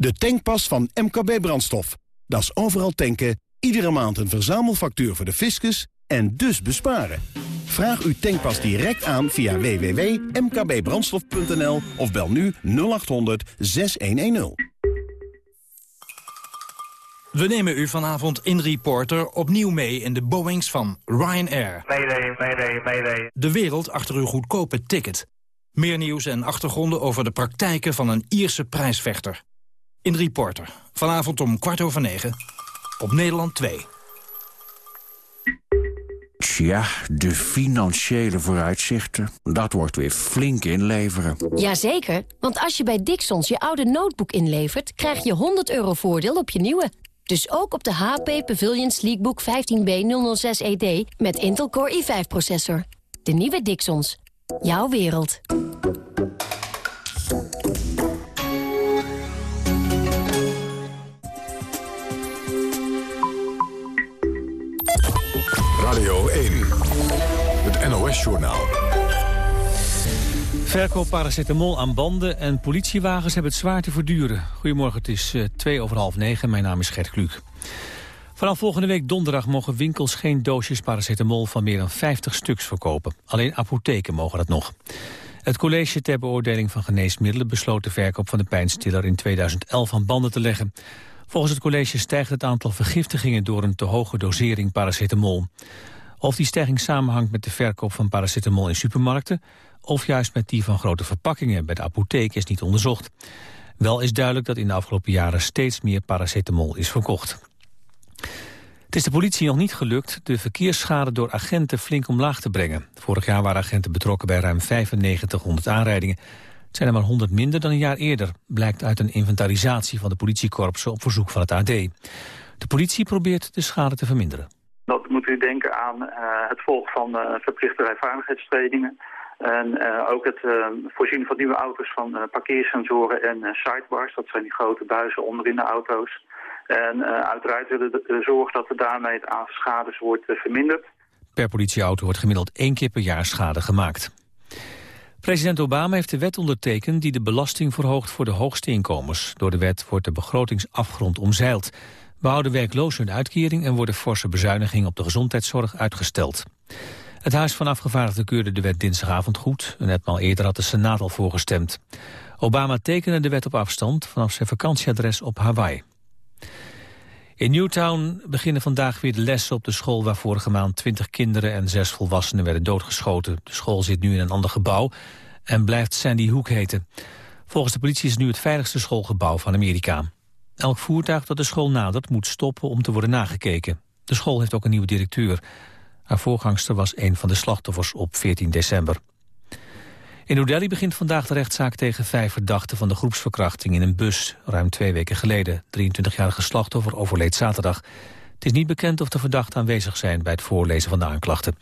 De tankpas van MKB Brandstof. Dat is overal tanken, iedere maand een verzamelfactuur voor de fiscus en dus besparen. Vraag uw tankpas direct aan via www.mkbbrandstof.nl of bel nu 0800 6110. We nemen u vanavond in Reporter opnieuw mee in de Boeings van Ryanair. Mayday, mayday, mayday. De wereld achter uw goedkope ticket. Meer nieuws en achtergronden over de praktijken van een Ierse prijsvechter. In Reporter, vanavond om kwart over negen, op Nederland 2. Tja, de financiële vooruitzichten. Dat wordt weer flink inleveren. Jazeker, want als je bij Dixons je oude notebook inlevert... krijg je 100 euro voordeel op je nieuwe. Dus ook op de HP Pavilion Sleekbook 15B006ED E met Intel Core i5-processor. De nieuwe Dixons. Jouw wereld. NOS-journaal. Verkoop paracetamol aan banden en politiewagens hebben het zwaar te verduren. Goedemorgen, het is eh, twee over half negen. Mijn naam is Gert Kluk. Vanaf volgende week donderdag mogen winkels geen doosjes paracetamol van meer dan 50 stuks verkopen. Alleen apotheken mogen dat nog. Het college ter beoordeling van geneesmiddelen besloot de verkoop van de pijnstiller in 2011 aan banden te leggen. Volgens het college stijgt het aantal vergiftigingen door een te hoge dosering paracetamol. Of die stijging samenhangt met de verkoop van paracetamol in supermarkten... of juist met die van grote verpakkingen bij de apotheek is niet onderzocht. Wel is duidelijk dat in de afgelopen jaren steeds meer paracetamol is verkocht. Het is de politie nog niet gelukt de verkeersschade door agenten flink omlaag te brengen. Vorig jaar waren agenten betrokken bij ruim 9500 aanrijdingen. Het zijn er maar 100 minder dan een jaar eerder, blijkt uit een inventarisatie van de politiekorpsen op verzoek van het AD. De politie probeert de schade te verminderen. Dat moet u denken aan eh, het volgen van eh, verplichte rijvaardigheidstrainingen. En eh, ook het voorzien van nieuwe auto's van parkeersensoren en sidebars. Dat zijn die grote buizen onderin de auto's. En uiteraard willen we zorgen dat er daarmee het aantal schades wordt verminderd. Per politieauto wordt gemiddeld één keer per jaar schade gemaakt. President Obama heeft de wet ondertekend die de belasting verhoogt voor de hoogste inkomens. Door de wet wordt de begrotingsafgrond omzeild. We houden werklozen hun uitkering en worden forse bezuinigingen op de gezondheidszorg uitgesteld. Het Huis van Afgevaardigden keurde de wet dinsdagavond goed. Een etmaal eerder had de Senaat al voorgestemd. Obama tekende de wet op afstand vanaf zijn vakantieadres op Hawaii. In Newtown beginnen vandaag weer de lessen op de school... waar vorige maand 20 kinderen en zes volwassenen werden doodgeschoten. De school zit nu in een ander gebouw en blijft Sandy Hook heten. Volgens de politie is het nu het veiligste schoolgebouw van Amerika. Elk voertuig dat de school nadert moet stoppen om te worden nagekeken. De school heeft ook een nieuwe directeur. Haar voorgangster was een van de slachtoffers op 14 december. In New Delhi begint vandaag de rechtszaak tegen vijf verdachten van de groepsverkrachting in een bus ruim twee weken geleden. 23-jarige slachtoffer overleed zaterdag. Het is niet bekend of de verdachten aanwezig zijn bij het voorlezen van de aanklachten.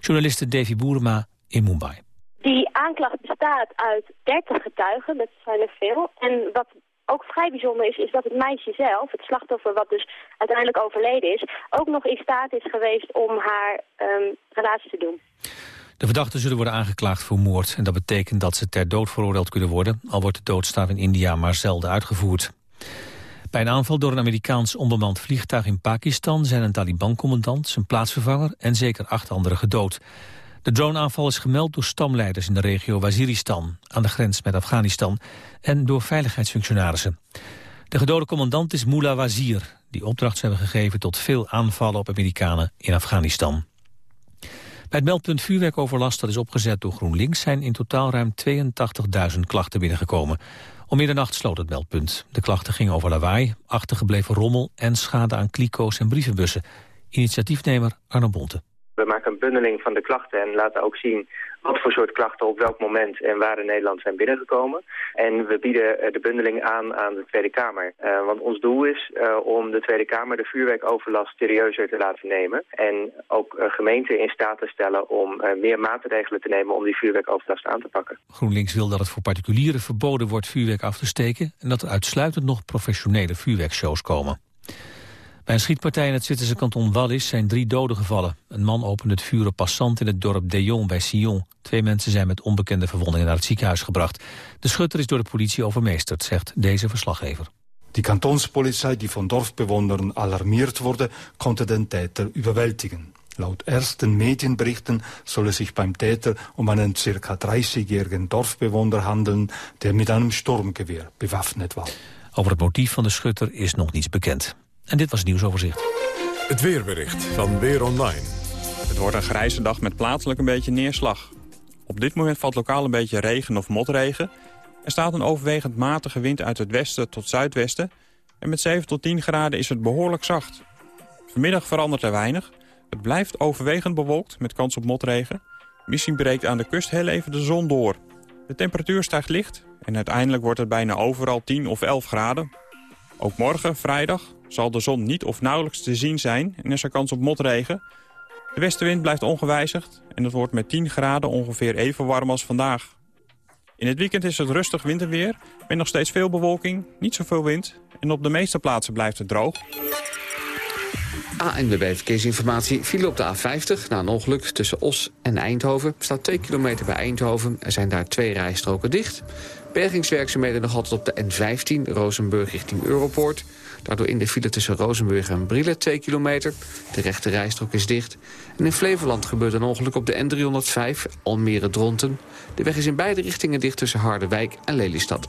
Journaliste Davy Boerema in Mumbai. Die aanklacht bestaat uit 30 getuigen, dat zijn er veel. En wat ook vrij bijzonder is, is dat het meisje zelf, het slachtoffer wat dus uiteindelijk overleden is, ook nog in staat is geweest om haar um, relatie te doen. De verdachten zullen worden aangeklaagd voor moord. En dat betekent dat ze ter dood veroordeeld kunnen worden... al wordt de doodstraf in India maar zelden uitgevoerd. Bij een aanval door een Amerikaans onbemand vliegtuig in Pakistan... zijn een Taliban-commandant, zijn plaatsvervanger en zeker acht anderen gedood. De droneaanval is gemeld door stamleiders in de regio Waziristan... aan de grens met Afghanistan en door veiligheidsfunctionarissen. De gedode commandant is Mullah Wazir... die opdracht hebben gegeven tot veel aanvallen op Amerikanen in Afghanistan. Bij het meldpunt vuurwerkoverlast dat is opgezet door GroenLinks... zijn in totaal ruim 82.000 klachten binnengekomen. Om middernacht sloot het meldpunt. De klachten gingen over lawaai, achtergebleven rommel... en schade aan kliko's en brievenbussen. Initiatiefnemer Arno Bonte. We maken een bundeling van de klachten en laten ook zien wat voor soort klachten op welk moment en waar in Nederland zijn binnengekomen. En we bieden eh, de bundeling aan aan de Tweede Kamer. Uh, want ons doel is uh, om de Tweede Kamer de vuurwerkoverlast serieuzer te laten nemen. En ook gemeenten in staat te stellen om meer maatregelen te nemen om die vuurwerkoverlast aan te pakken. GroenLinks wil dat het voor particulieren verboden wordt vuurwerk af te steken... en dat er uitsluitend nog professionele vuurwerkshows komen. Bij een schietpartij in het Zwitserse kanton Wallis zijn drie doden gevallen. Een man opende het vuur op passant in het dorp Dejon bij Sion. Twee mensen zijn met onbekende verwondingen naar het ziekenhuis gebracht. De schutter is door de politie overmeesterd, zegt deze verslaggever. Die kantonspolizei die van dorfbewonern alarmiert wurde, konnte den Täter überwältigen. Laut ersten Medienberichten soll es sich beim Täter um einen circa 30-jährigen Dorfbewohner handeln, der mit einem Sturmgewehr bewaffnet war. Over het motief van de schutter is nog niets bekend. En dit was het nieuwsoverzicht. Het weerbericht van Weer Online. Het wordt een grijze dag met plaatselijk een beetje neerslag. Op dit moment valt lokaal een beetje regen of motregen. Er staat een overwegend matige wind uit het westen tot zuidwesten. En met 7 tot 10 graden is het behoorlijk zacht. Vanmiddag verandert er weinig. Het blijft overwegend bewolkt met kans op motregen. Misschien breekt aan de kust heel even de zon door. De temperatuur stijgt licht en uiteindelijk wordt het bijna overal 10 of 11 graden. Ook morgen, vrijdag, zal de zon niet of nauwelijks te zien zijn en is er kans op motregen. De westenwind blijft ongewijzigd en het wordt met 10 graden ongeveer even warm als vandaag. In het weekend is het rustig winterweer, met nog steeds veel bewolking, niet zoveel wind... en op de meeste plaatsen blijft het droog. ANWB Verkeersinformatie viel op de A50 na een ongeluk tussen Os en Eindhoven. Staat 2 kilometer bij Eindhoven. Er zijn daar twee rijstroken dicht. Bergingswerkzaamheden nog altijd op de N15, Rozenburg richting Europoort. Daardoor in de file tussen Rozenburg en Brielle 2 kilometer. De rechte rijstrook is dicht. En in Flevoland gebeurt een ongeluk op de N305, Almere-Dronten. De weg is in beide richtingen dicht tussen Harderwijk en Lelystad.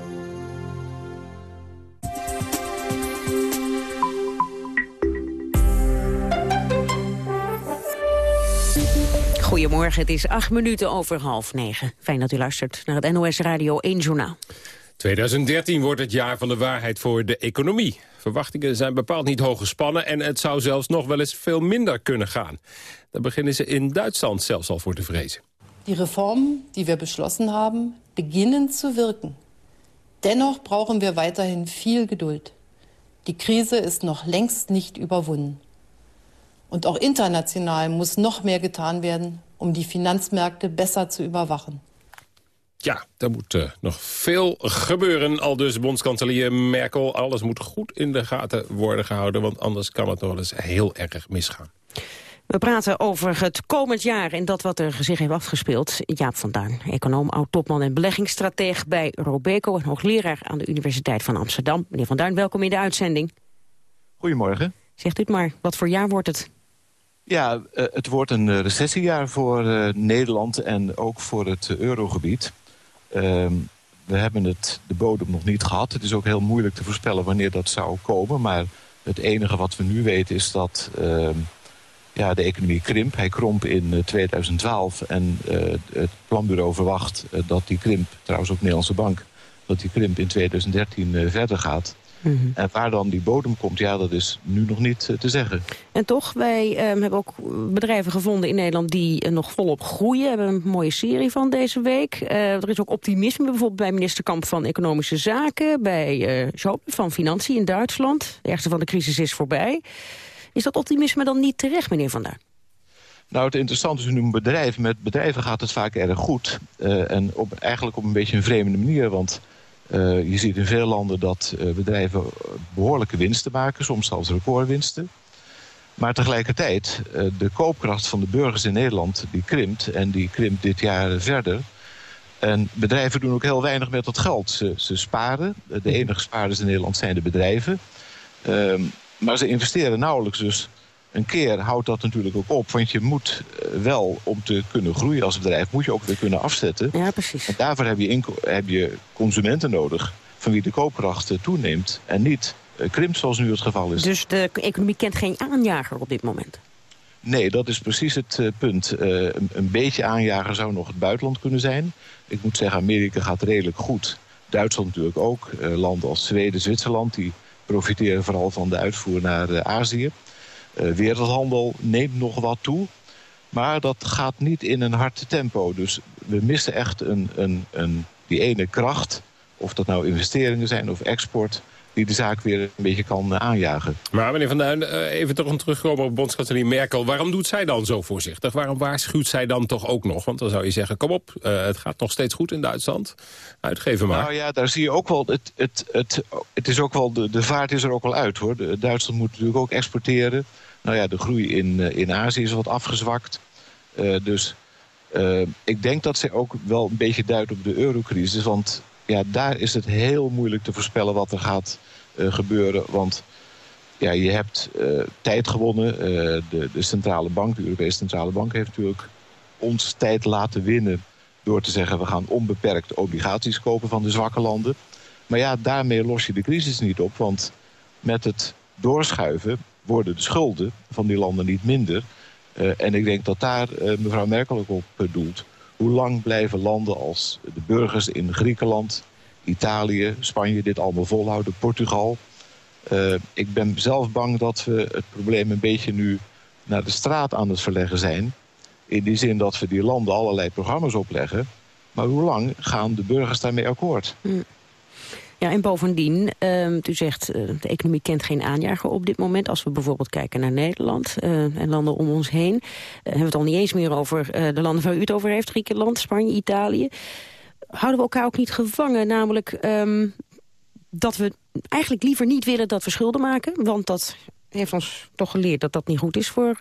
Goedemorgen, het is acht minuten over half negen. Fijn dat u luistert naar het NOS Radio 1 Journaal. 2013 wordt het jaar van de waarheid voor de economie. Verwachtingen zijn bepaald niet hoog gespannen... en het zou zelfs nog wel eens veel minder kunnen gaan. Daar beginnen ze in Duitsland zelfs al voor te vrezen. Die Reformen, die we beschlossen hebben, beginnen te werken. Dennoch brauchen wir weiterhin viel Geduld. Die Krise ist noch längst nicht überwunden. Und auch international muss noch mehr getan werden, um die Finanzmärkte besser zu überwachen. Ja, er moet uh, nog veel gebeuren, al dus bondskanselier Merkel. Alles moet goed in de gaten worden gehouden, want anders kan het nog wel eens heel erg misgaan. We praten over het komend jaar en dat wat er zich heeft afgespeeld. Jaap van Duin, econoom, oud-topman en beleggingsstratege bij Robeco... en hoogleraar aan de Universiteit van Amsterdam. Meneer van Duin, welkom in de uitzending. Goedemorgen. Zegt u het maar, wat voor jaar wordt het? Ja, uh, het wordt een uh, recessiejaar voor uh, Nederland en ook voor het eurogebied. Ehm, we hebben het, de bodem nog niet gehad. Het is ook heel moeilijk te voorspellen wanneer dat zou komen. Maar het enige wat we nu weten is dat ehm, ja, de economie krimpt. Hij kromp in 2012 en het planbureau verwacht dat die krimp, trouwens ook de Nederlandse bank... dat die krimp in 2013 verder gaat. Mhm. En waar dan die bodem komt, ja, dat is nu nog niet te zeggen. En toch, wij ehm, hebben ook bedrijven gevonden in Nederland die uh, nog volop groeien. We hebben een mooie serie van deze week. Er is ook optimisme bijvoorbeeld bij minister Kamp van Economische Zaken... bij uh, van Financiën in Duitsland. De ergste van de crisis is voorbij. Is dat optimisme dan niet terecht, meneer Van Duin? Nou, het interessante is nu een bedrijf. Met bedrijven gaat het vaak erg goed. Uh, en op, eigenlijk op een beetje een vreemde manier. Want je ziet in veel landen dat uh, bedrijven behoorlijke winsten maken. Soms zelfs recordwinsten. Maar tegelijkertijd, de koopkracht van de burgers in Nederland... die krimpt en die krimpt dit jaar verder. En bedrijven doen ook heel weinig met dat geld. Ze, ze sparen. De enige spaarders in Nederland zijn de bedrijven. Ehm, maar ze investeren nauwelijks dus een keer houdt dat natuurlijk ook op. Want je moet wel, om te kunnen groeien als bedrijf... moet je ook weer kunnen afzetten. Ja, precies. En daarvoor heb je, heb je consumenten nodig... van wie de koopkracht toeneemt en niet krimpt zoals nu het geval is. Dus de economie kent geen aanjager op dit moment? Nee, dat is precies het uh, punt. Uh, een, een, beetje aanjager zou nog het buitenland kunnen zijn. Ik moet zeggen, Amerika gaat redelijk goed. Duitsland natuurlijk ook. Uh, landen als Zweden, Zwitserland... die profiteren vooral van de uitvoer naar Azië. Uh, wereldhandel neemt nog wat toe. Maar dat gaat niet in een hard tempo. Dus we missen echt een, een, een, die ene kracht. Of dat nou investeringen zijn of export die de zaak weer een beetje kan aanjagen. Maar meneer Van Duin, even toch om terugkomen op bondskanselier Merkel. Waarom doet zij dan zo voorzichtig? Waarom waarschuwt zij dan toch ook nog? Want dan zou je zeggen, kom op, uh, het gaat nog steeds goed in Duitsland. Uitgeven maar. Nou ja, daar zie je ook wel, het, het, het, het is ook wel de, de vaart is er ook wel uit hoor. De, Duitsland moet natuurlijk ook exporteren. Nou ja, de groei in, in Azië is wat afgezwakt. Uh, dus uh, ik denk dat zij ook wel een beetje duidt op de eurocrisis. Want ja, daar is het heel moeilijk te voorspellen wat er gaat uh, gebeuren. Want ja, je hebt uh, tijd gewonnen. Uh, de, de centrale bank, de Europese centrale bank, heeft natuurlijk ons tijd laten winnen... door te zeggen, we gaan onbeperkt obligaties kopen van de zwakke landen. Maar ja, daarmee los je de crisis niet op. Want met het doorschuiven worden de schulden van die landen niet minder. en ik denk dat daar mevrouw Merkel ook op doelt. Hoe lang blijven landen als de burgers in Griekenland, Italië, Spanje dit allemaal volhouden, Portugal. Uh, ik ben zelf bang dat we het probleem een beetje nu naar de straat aan het verleggen zijn. In die zin dat we die landen allerlei programma's opleggen. Maar hoe lang gaan de burgers daarmee akkoord? Mm. Ja, en bovendien, uh, u zegt uh, de economie kent geen aanjager op dit moment. Als we bijvoorbeeld kijken naar Nederland uh, en landen om ons heen. Uh, hebben we het al niet eens meer over de landen waar u het over heeft. Griekenland, Spanje, Italië. Houden we elkaar ook niet gevangen? Namelijk um, dat we eigenlijk liever niet willen dat we schulden maken. Want dat heeft ons toch geleerd dat dat niet goed is voor,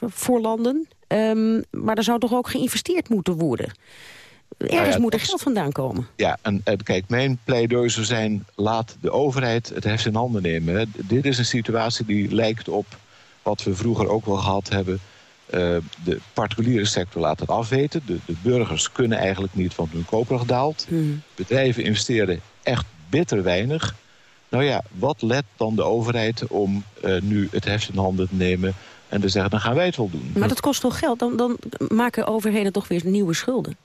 voor landen. Um, maar er zou toch ook geïnvesteerd moeten worden? Ergens nou ja, moet er geld vandaan komen. Ja, en, en, kijk, mijn pleidooi zou zijn... laat de overheid het heft in handen nemen. Hè. Dit is een situatie die lijkt op wat we vroeger ook wel gehad hebben. Uh, de particuliere sector laat het afweten. De, de, burgers kunnen eigenlijk niet, want hun koopkracht daalt. Hmm. Bedrijven investeren echt bitter weinig. Nou ja, wat let dan de overheid om uh, nu het heft in handen te nemen... en te zeggen, dan gaan wij het wel doen. Maar dat kost toch geld? Dan, dan maken overheden toch weer nieuwe schulden?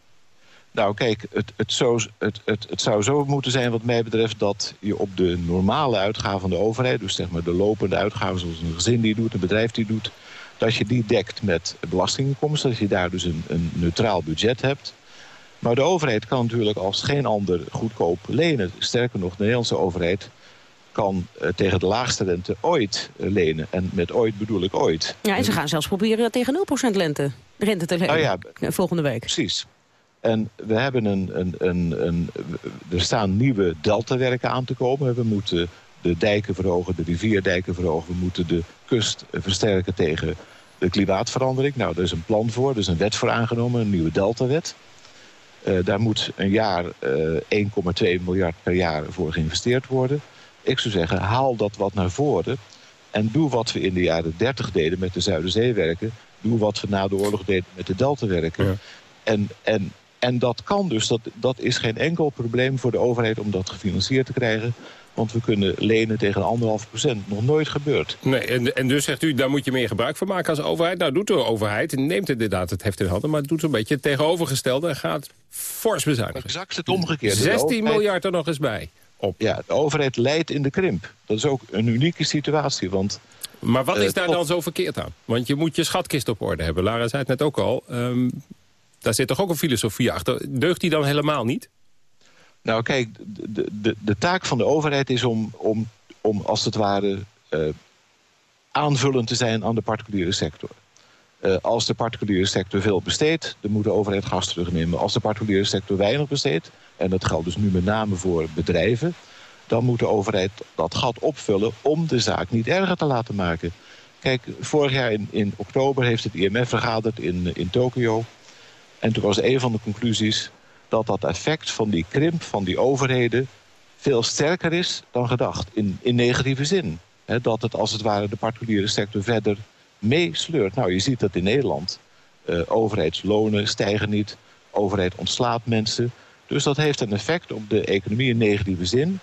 Nou kijk, het, het, zo, het, het, het zou zo moeten zijn wat mij betreft... dat je op de normale uitgaven van de overheid... dus zeg maar de lopende uitgaven zoals een gezin die doet, een bedrijf die doet... dat je die dekt met belastinginkomsten. Dat je daar dus een, een neutraal budget hebt. Maar de overheid kan natuurlijk als geen ander goedkoop lenen. Sterker nog, de Nederlandse overheid kan uh, tegen de laagste rente ooit uh, lenen. En met ooit bedoel ik ooit. Ja, en ze gaan zelfs proberen tegen 0% lente, rente te lenen nou ja, volgende week. Precies. En we hebben een, een, een, een, er staan nieuwe deltawerken aan te komen. We moeten de dijken verhogen, de rivierdijken verhogen. We moeten de kust versterken tegen de klimaatverandering. Nou, daar is een plan voor, er is een wet voor aangenomen, een nieuwe deltawet. Uh, daar moet een jaar uh, 1,2 miljard per jaar voor geïnvesteerd worden. Ik zou zeggen, haal dat wat naar voren... en doe wat we in de jaren 30 deden met de Zuiderzeewerken... doe wat we na de oorlog deden met de deltawerken. Ja. En, en en dat kan dus, dat, dat is geen enkel probleem voor de overheid om dat gefinancierd te krijgen. Want we kunnen lenen tegen anderhalf procent. Nog nooit gebeurd. Nee, en, en dus zegt u, daar moet je meer gebruik van maken als overheid. Nou, doet de overheid, neemt inderdaad het heft in handen... maar doet een beetje het tegenovergestelde en gaat fors bezuinigen. Exact het omgekeerde. 16 miljard er nog eens bij. Op. Ja, de overheid leidt in de krimp. Dat is ook een unieke situatie, want... Maar wat is daar dan zo verkeerd aan? Want je moet je schatkist op orde hebben. Lara zei het net ook al. Um, daar zit toch ook een filosofie achter. Deugt die dan helemaal niet? Nou kijk, de, de, de taak van de overheid is om, om, om als het ware uh, aanvullend te zijn aan de particuliere sector. Uh, als de particuliere sector veel besteedt, dan moet de overheid gas terugnemen. Als de particuliere sector weinig besteedt, en dat geldt dus nu met name voor bedrijven... dan moet de overheid dat gat opvullen om de zaak niet erger te laten maken. Kijk, vorig jaar in, in oktober heeft het IMF vergaderd in, in Tokio... En toen was een van de conclusies dat dat effect van die krimp van die overheden... veel sterker is dan gedacht, in, in negatieve zin. dat het als het ware de particuliere sector verder meesleurt. Nou, je ziet dat in Nederland. Uh, overheidslonen stijgen niet, overheid ontslaat mensen. Dus dat heeft een effect op de economie in negatieve zin.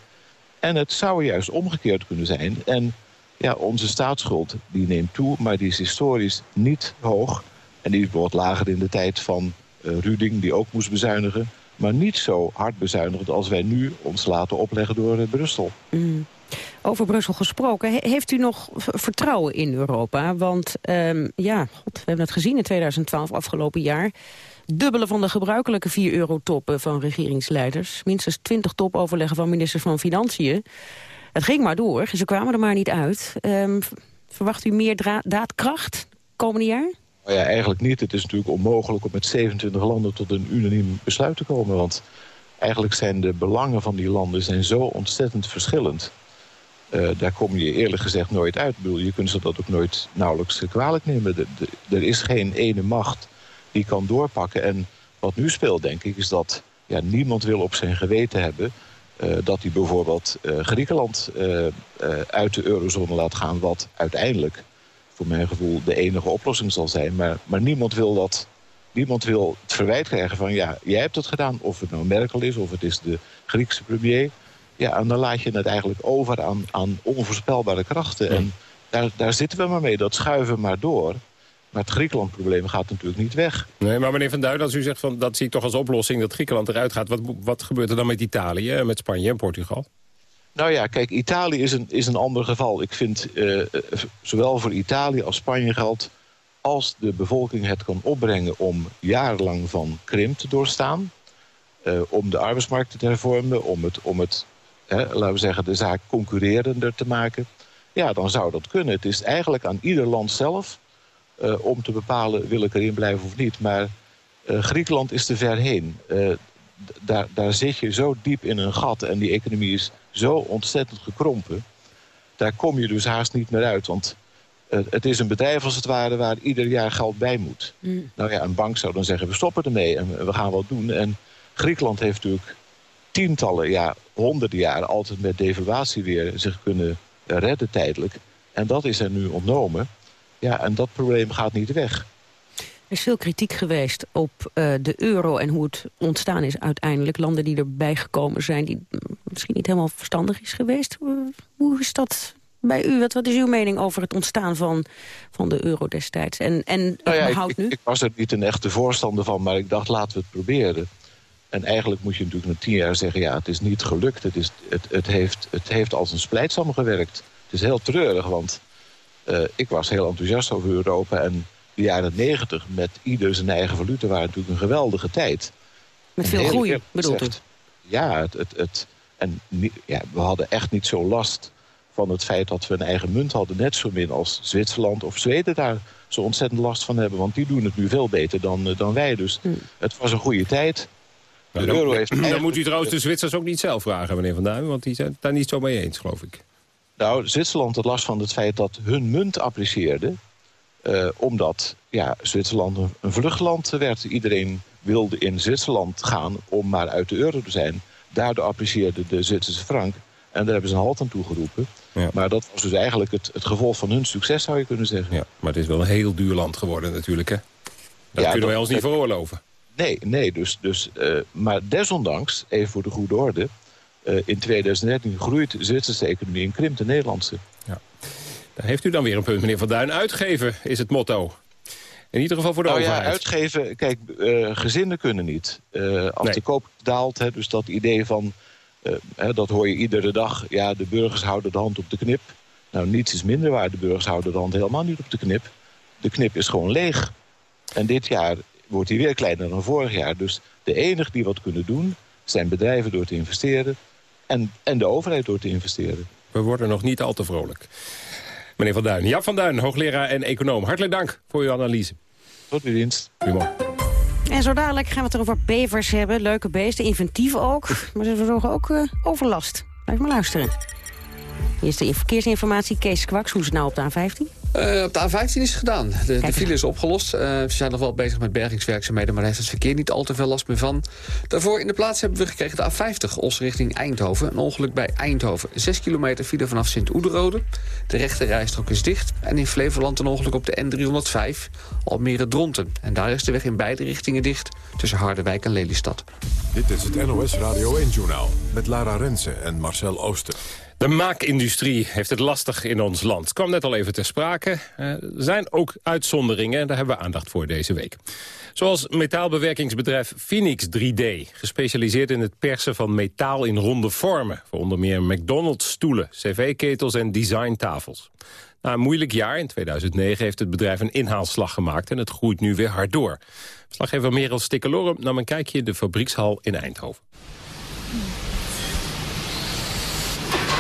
En het zou juist omgekeerd kunnen zijn. En ja, onze staatsschuld die neemt toe, maar die is historisch niet hoog. En die wordt lager in de tijd van Ruding, die ook moest bezuinigen. Maar niet zo hard bezuinigend als wij nu ons laten opleggen door uh, Brussel. Mm. Over Brussel gesproken, heeft u nog vertrouwen in Europa? Want um, ja, we hebben het gezien in 2012, afgelopen jaar. Dubbele van de gebruikelijke 4 euro toppen van regeringsleiders. Minstens 20 topoverleggen van ministers van Financiën. Het ging maar door, ze kwamen er maar niet uit. Um, verwacht u meer daadkracht komende jaar? Nou ja, eigenlijk niet. Het is natuurlijk onmogelijk om met 27 landen tot een unaniem besluit te komen. Want eigenlijk zijn de belangen van die landen zijn zo ontzettend verschillend. Uh, daar kom je eerlijk gezegd nooit uit. Ik bedoel, je kunt ze dat ook nooit nauwelijks kwalijk nemen. Er is geen ene macht die kan doorpakken. En wat nu speelt, denk ik, is dat ja, niemand wil op zijn geweten hebben... Uh, dat hij bijvoorbeeld uh, Griekenland uit de eurozone laat gaan... wat uiteindelijk voor mijn gevoel de enige oplossing zal zijn. Maar, maar niemand wil dat. Niemand wil het verwijt krijgen van ja, jij hebt het gedaan. Of het nou Merkel is of het is de Griekse premier. Ja, en dan laat je het eigenlijk over aan, aan onvoorspelbare krachten. En daar, daar zitten we maar mee. Dat schuiven maar door. Maar het Griekenland-probleem gaat natuurlijk niet weg. Nee, maar meneer Van Duin, als u zegt van dat zie ik toch als oplossing dat Griekenland eruit gaat. Wat, wat gebeurt er dan met Italië, met Spanje en Portugal? Nou ja, kijk, Italië is een, is een ander geval. Ik vind, uh, zowel voor Italië als Spanje geldt... als de bevolking het kan opbrengen om jarenlang van krimp te doorstaan... Uh, om de arbeidsmarkt te hervormen, om het, om het hè, laten we zeggen, de zaak concurrerender te maken... ja, dan zou dat kunnen. Het is eigenlijk aan ieder land zelf uh, om te bepalen... wil ik erin blijven of niet. Maar Griekenland is te ver heen. daar, daar zit je zo diep in een gat en die economie is zo ontzettend gekrompen. Daar kom je dus haast niet meer uit. Want uh, het is een bedrijf als het ware waar ieder jaar geld bij moet. Mm. Nou ja, een bank zou dan zeggen, we stoppen ermee en we gaan wat doen. En Griekenland heeft natuurlijk tientallen, ja, honderden jaren... altijd met devaluatie weer zich kunnen redden tijdelijk. En dat is er nu ontnomen. Ja, en dat probleem gaat niet weg. Er is veel kritiek geweest op uh, de euro en hoe het ontstaan is uiteindelijk. Landen die erbij gekomen zijn, die misschien niet helemaal verstandig is geweest. Hoe is dat bij u? Wat, wat is uw mening over het ontstaan van, van de euro destijds? En, en nou ja, ik, nu? Ik, ik, was er niet een echte voorstander van, maar ik dacht laten we het proberen. En eigenlijk moet je natuurlijk na tien jaar zeggen... ja, het is niet gelukt, het, is, het, het, heeft, het heeft als een splijtsam gewerkt. Het is heel treurig, want uh, ik was heel enthousiast over Europa... en de jaren negentig met ieder zijn eigen valuta waren natuurlijk een geweldige tijd. Met veel groei, bedoelt u? Ja, het, het, het, en ja, we hadden echt niet zo last van het feit dat we een eigen munt hadden. Net zo min als Zwitserland of Zweden daar zo ontzettend last van hebben. Want die doen het nu veel beter dan, eh, dan wij. Dus hm. het was een goede tijd. De dan, euro heeft dan moet u trouwens de Zwitsers ook niet zelf vragen, meneer Van Duin. Want die zijn het daar niet zo mee eens, geloof ik. Nou, Zwitserland had last van het feit dat hun munt apprecieerde. Uh, omdat ja, Zwitserland een, vluchtland werd. Iedereen wilde in Zwitserland gaan om maar uit de euro te zijn. Daardoor apprecieerde de Zwitserse frank. En daar hebben ze een halt aan toegeroepen. Ja. Maar dat was dus eigenlijk het, het gevolg van hun succes, zou je kunnen zeggen. Ja, maar het is wel een heel duur land geworden natuurlijk, hè? Dat ja, kunnen wij ons niet veroorloven. Nee, nee. Dus, dus, uh, maar desondanks, even voor de goede orde... Uh, in 2013 groeit de Zwitserse economie en krimpt de Nederlandse. Ja. Daar heeft u dan weer een punt, meneer Van Duin. Uitgeven is het motto. In ieder geval voor de nou overheid. Ja, uitgeven, kijk, uh, gezinnen kunnen niet. als nee. de koop daalt, hè, dus dat idee van... Hè, dat hoor je iedere dag, ja, de burgers houden de hand op de knip. Nou, niets is minder waar. De burgers houden de hand helemaal niet op de knip. De knip is gewoon leeg. En dit jaar wordt hij weer kleiner dan vorig jaar. Dus de enige die wat kunnen doen, zijn bedrijven door te investeren... en, en de overheid door te investeren. We worden nog niet al te vrolijk. Meneer Van Duin. Jan van Duin, hoogleraar en econoom. Hartelijk dank voor uw analyse. Tot uw dienst. Goedemorgen. En zo dadelijk gaan we het er over bevers hebben. Leuke beesten, inventief ook. Maar ze verzorgen ook uh, overlast. Blijf maar luisteren. Hier is de verkeersinformatie. Kees Kwaks, hoe is het nou op de A15? Uh, op de A15 is het gedaan. De, de file is opgelost. Uh, ze zijn nog wel bezig met bergingswerkzaamheden... maar daar heeft het verkeer niet al te veel last meer van. Daarvoor in de plaats hebben we gekregen de A50, Os richting Eindhoven. Een ongeluk bij Eindhoven. 6 kilometer file vanaf Sint-Oederode. De rechte rijstrook is dicht. En in Flevoland een ongeluk op de N305, Almere-Dronten. En daar is de weg in beide richtingen dicht... tussen Harderwijk en Lelystad. Dit is het NOS Radio 1-journaal met Lara Rensen en Marcel Ooster. De maakindustrie heeft het lastig in ons land. kwam net al even ter sprake. Er zijn ook uitzonderingen en daar hebben we aandacht voor deze week. Zoals metaalbewerkingsbedrijf Phoenix 3D. Gespecialiseerd in het persen van metaal in ronde vormen. Voor onder meer McDonald's stoelen, cv-ketels en designtafels. Na een moeilijk jaar, in 2009, heeft het bedrijf een inhaalslag gemaakt... en het groeit nu weer hard door. Slaggever Merel Stikkelorum nam een kijkje in de fabriekshal in Eindhoven.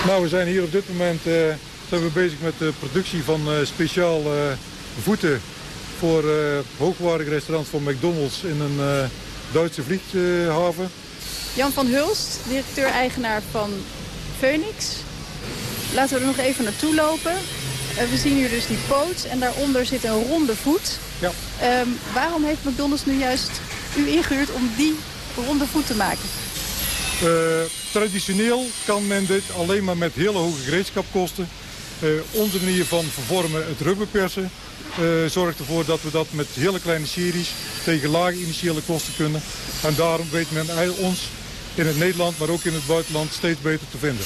Nou, we zijn hier op dit moment uh, zijn we bezig met de productie van uh, speciaal uh, voeten voor hoogwaardige restaurants van McDonald's in een Duitse vlieghaven. Jan van Hulst, directeur-eigenaar van Phoenix. Laten we er nog even naartoe lopen. we zien hier dus die poot en daaronder zit een ronde voet. Ja. Um, waarom heeft McDonald's nu juist u ingehuurd om die ronde voet te maken? Traditioneel kan men dit alleen maar met hele hoge gereedschapkosten. Uh, onze manier van vervormen, het rubberpersen, uh, zorgt ervoor dat we dat met hele kleine series tegen lage initiële kosten kunnen. En daarom weet men ons in het Nederland, maar ook in het buitenland steeds beter te vinden.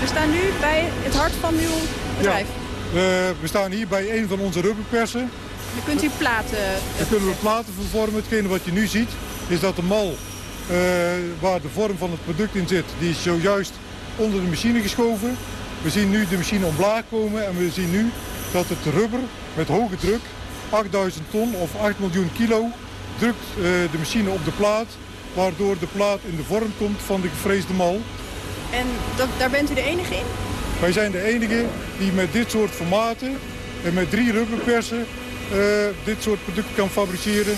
We staan nu bij het hart van uw bedrijf. Ja, we staan hier bij een van onze rubberpersen. Dan kunt u platen... Dan kunnen we platen vervormen. Hetgene wat je nu ziet is dat de mal uh, waar de vorm van het product in zit, die is zojuist onder de machine geschoven. We zien nu de machine omlaag komen en we zien nu dat het rubber met hoge druk, 8000 ton of 8 miljoen kilo, drukt uh, de machine op de plaat, waardoor de plaat in de vorm komt van de gevreesde mal. En dat, daar bent u de enige in? Wij zijn de enige die met dit soort formaten en met drie rubberpersen uh, dit soort producten kan fabriceren.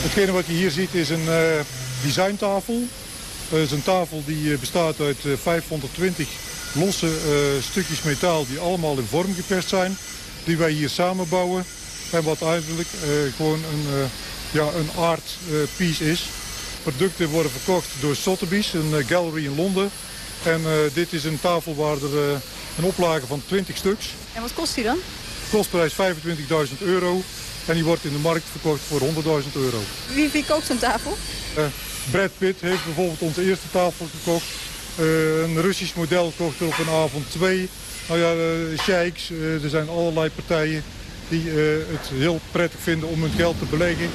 Hetgene wat je hier ziet is een uh, designtafel. Het is een tafel die bestaat uit 520 losse stukjes metaal die allemaal in vorm geperst zijn. Die wij hier samenbouwen. En wat eigenlijk gewoon een, ja, een art piece is. Producten worden verkocht door Sotheby's, een gallery in Londen. En dit is een tafel waar er een oplage van 20 stuks. En wat kost die dan? Kostprijs 25.000 euro. En die wordt in de markt verkocht voor 100.000 euro. Wie, wie koopt zo'n tafel? Uh, Brad Pitt heeft bijvoorbeeld onze eerste tafel gekocht. een Russisch model kocht er op een avond twee. Nou ja, sheiks, er zijn allerlei partijen die het heel prettig vinden om hun geld te beleggen.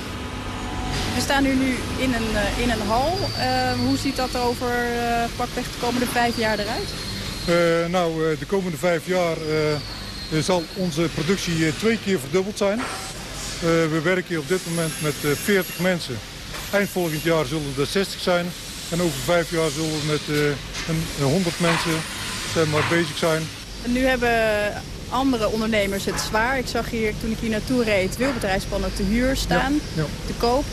We staan nu, nu in, een, in een hal. Uh, hoe ziet dat over uh, pakweg de komende vijf jaar eruit? Uh, nou, de komende vijf jaar zal onze productie twee keer verdubbeld zijn. we werken op dit moment met 40 mensen. Eind volgend jaar zullen er 60 zijn. En over vijf jaar zullen we met een 100 mensen zeg maar, bezig zijn. En nu hebben andere ondernemers het zwaar. Ik zag hier, toen ik hier naartoe reed, wielbedrijfspannen te huur staan, ja, ja. te koop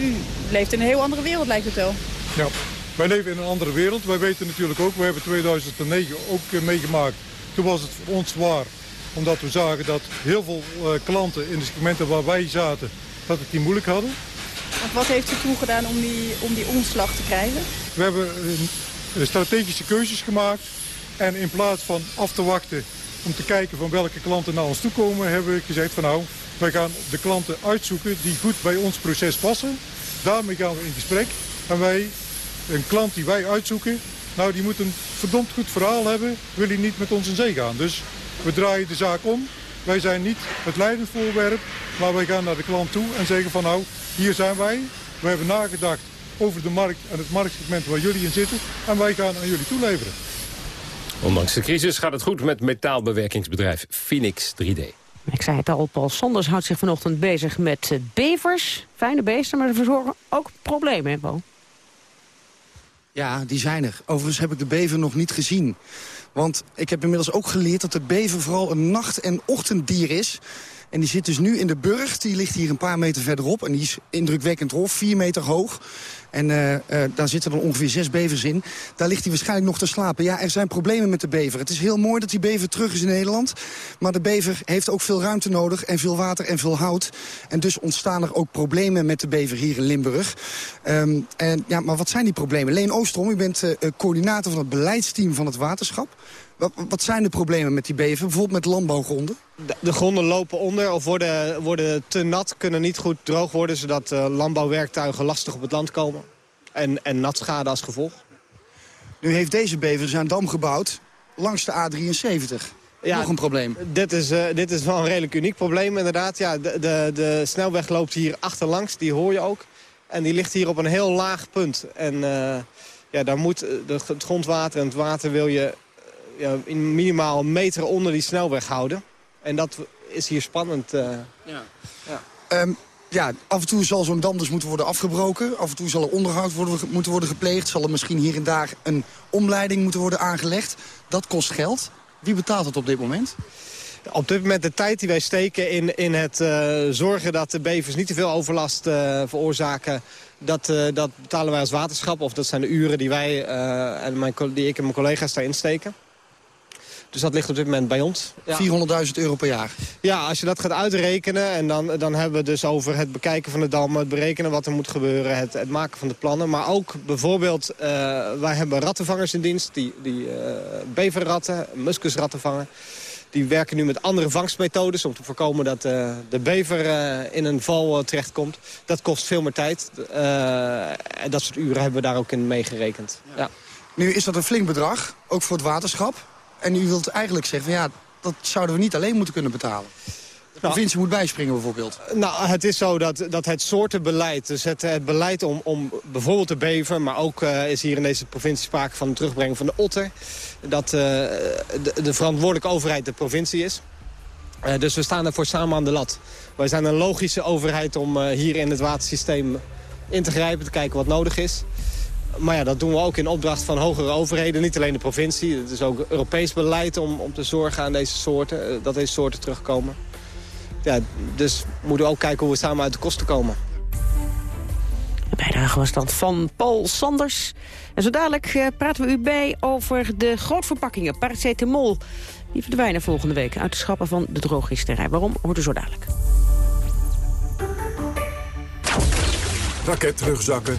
u leeft in een heel andere wereld, lijkt het wel. Ja, wij leven in een andere wereld. Wij weten natuurlijk ook, we hebben 2009 ook meegemaakt. Toen was het voor ons zwaar, omdat we zagen dat heel veel uh, klanten in de segmenten waar wij zaten, dat het die moeilijk hadden. Wat heeft u toen gedaan om die, om die omslag te krijgen? We hebben strategische keuzes gemaakt. En in plaats van af te wachten om te kijken van welke klanten naar ons toe komen, hebben we gezegd van nou, Wij gaan de klanten uitzoeken die goed bij ons proces passen. Daarmee gaan we in gesprek. En wij, een klant die wij uitzoeken, nou die moet een verdomd goed verhaal hebben. Wil hij niet met ons in zee gaan. Dus we draaien de zaak om. Wij zijn niet het leidend voorwerp, maar wij gaan naar de klant toe en zeggen van nou, hier zijn wij. We hebben nagedacht over de markt en het marktsegment waar jullie in zitten. En wij gaan aan jullie toeleveren. Ondanks de crisis gaat het goed met metaalbewerkingsbedrijf Phoenix 3D. Ik zei het al, Paul Sanders houdt zich vanochtend bezig met eh, bevers. Fijne beesten, maar ze verzorgen ook problemen, hè, Paul? Ja, die zijn er. Overigens heb ik de bever nog niet gezien. Want ik heb inmiddels ook geleerd dat de bever vooral een nacht- en ochtenddier is. En die zit dus nu in de burg. Die ligt hier een paar meter verderop. En die is indrukwekkend hoog, vier meter hoog. En uh, uh, daar zitten dan ongeveer zes bevers in. Daar ligt hij waarschijnlijk nog te slapen. Ja, er zijn problemen met de bever. Het is heel mooi dat die bever terug is in Nederland. Maar de bever heeft ook veel ruimte nodig. En veel water en veel hout. En dus ontstaan er ook problemen met de bever hier in Limburg. Um, en, ja, maar wat zijn die problemen? Leen Oostrom, u bent uh, coördinator van het beleidsteam van het waterschap. Wat, wat, zijn de problemen met die bever, bijvoorbeeld met landbouwgronden? De, de gronden lopen onder of worden, worden, te nat, kunnen niet goed droog worden... zodat uh, landbouwwerktuigen lastig op het land komen. En, en natschade als gevolg. Nu heeft deze bever zijn dam gebouwd langs de A73. Ja, Nog een probleem. Dit is, uh, dit is wel een redelijk uniek probleem inderdaad. Ja, de, de, de snelweg loopt hier achterlangs, die hoor je ook. En die ligt hier op een heel laag punt. En uh, ja, daar moet het grondwater en het water wil je ja, in minimaal een meter onder die snelweg houden. En dat is hier spannend. Uh, ja. Ja. Um, ja, af en toe zal zo'n dam dus moeten worden afgebroken. Af en toe zal er onderhoud worden, moeten worden gepleegd. Zal er misschien hier en daar een omleiding moeten worden aangelegd. Dat kost geld. Wie betaalt het op dit moment? Op dit moment de tijd die wij steken in, in het uh, zorgen dat de bevers niet te veel overlast uh, veroorzaken... Dat, uh, dat betalen wij als waterschap. Of dat zijn de uren die, wij, en mijn, die ik en mijn collega's daarin steken. Dus dat ligt op dit moment bij ons. Ja. 400.000 euro per jaar? Ja, als je dat gaat uitrekenen... en dan, dan hebben we het dus over het bekijken van de dam... het berekenen wat er moet gebeuren, het, het maken van de plannen. Maar ook bijvoorbeeld, uh, wij hebben rattenvangers in dienst... die, die uh, beverratten, muskusratten vangen. Die werken nu met andere vangstmethodes... om te voorkomen dat uh, de bever in een val terechtkomt. Dat kost veel meer tijd. en dat soort uren hebben we daar ook in meegerekend. Ja. Ja. Nu is dat een flink bedrag, ook voor het waterschap. En u wilt eigenlijk zeggen, ja, dat zouden we niet alleen moeten kunnen betalen. De provincie moet bijspringen bijvoorbeeld. Nou, het is zo dat, dat het soortenbeleid, dus het, het beleid om, om bijvoorbeeld de bever... maar ook uh, is hier in deze provincie sprake van het terugbrengen van de otter... dat uh, de, de verantwoordelijke overheid de provincie is. Uh, dus we staan ervoor samen aan de lat. Wij zijn een logische overheid om hier in het watersysteem in te grijpen... te kijken wat nodig is. Maar ja, dat doen we ook in opdracht van hogere overheden. Niet alleen de provincie. Het is ook Europees beleid om, om te zorgen aan deze soorten. Dat deze soorten terugkomen. Ja, dus moeten we ook kijken hoe we samen uit de kosten komen. De bijdrage was dan van Paul Sanders. En zo dadelijk uh, praten we u bij over de grootverpakkingen, paracetamol. Die verdwijnen volgende week uit de schappen van de drogisterij. Waarom, hoort u zo dadelijk. Raketrugzakken,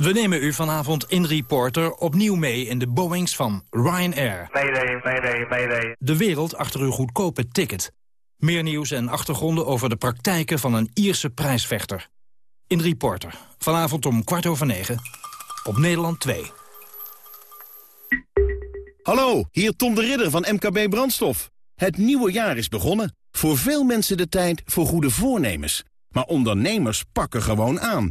We nemen u vanavond in Reporter opnieuw mee in de Boeings van Ryanair. Mayday, mayday, mayday. De wereld achter uw goedkope ticket. Meer nieuws en achtergronden over de praktijken van een Ierse prijsvechter. In Reporter, vanavond om kwart over negen, op Nederland 2. Hallo, hier Tom de Ridder van MKB Brandstof. Het nieuwe jaar is begonnen. Voor veel mensen de tijd voor goede voornemens. Maar ondernemers pakken gewoon aan.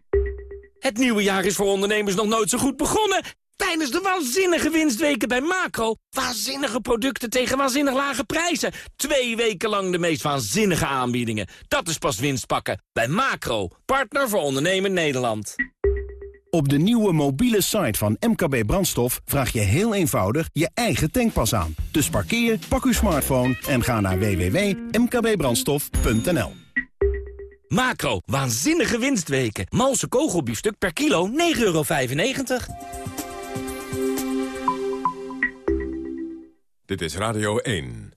Het nieuwe jaar is voor ondernemers nog nooit zo goed begonnen. Tijdens de waanzinnige winstweken bij Macro. Waanzinnige producten tegen waanzinnig lage prijzen. Twee weken lang de meest waanzinnige aanbiedingen. Dat is pas winst pakken. Bij Macro, partner voor ondernemen Nederland. Op de nieuwe mobiele site van MKB Brandstof vraag je heel eenvoudig je eigen tankpas aan. Dus parkeer, pak uw smartphone en ga naar www.mkbbrandstof.nl. Macro, waanzinnige winstweken. Malse kogelbiefstuk per kilo 9,95 euro. Dit is Radio 1.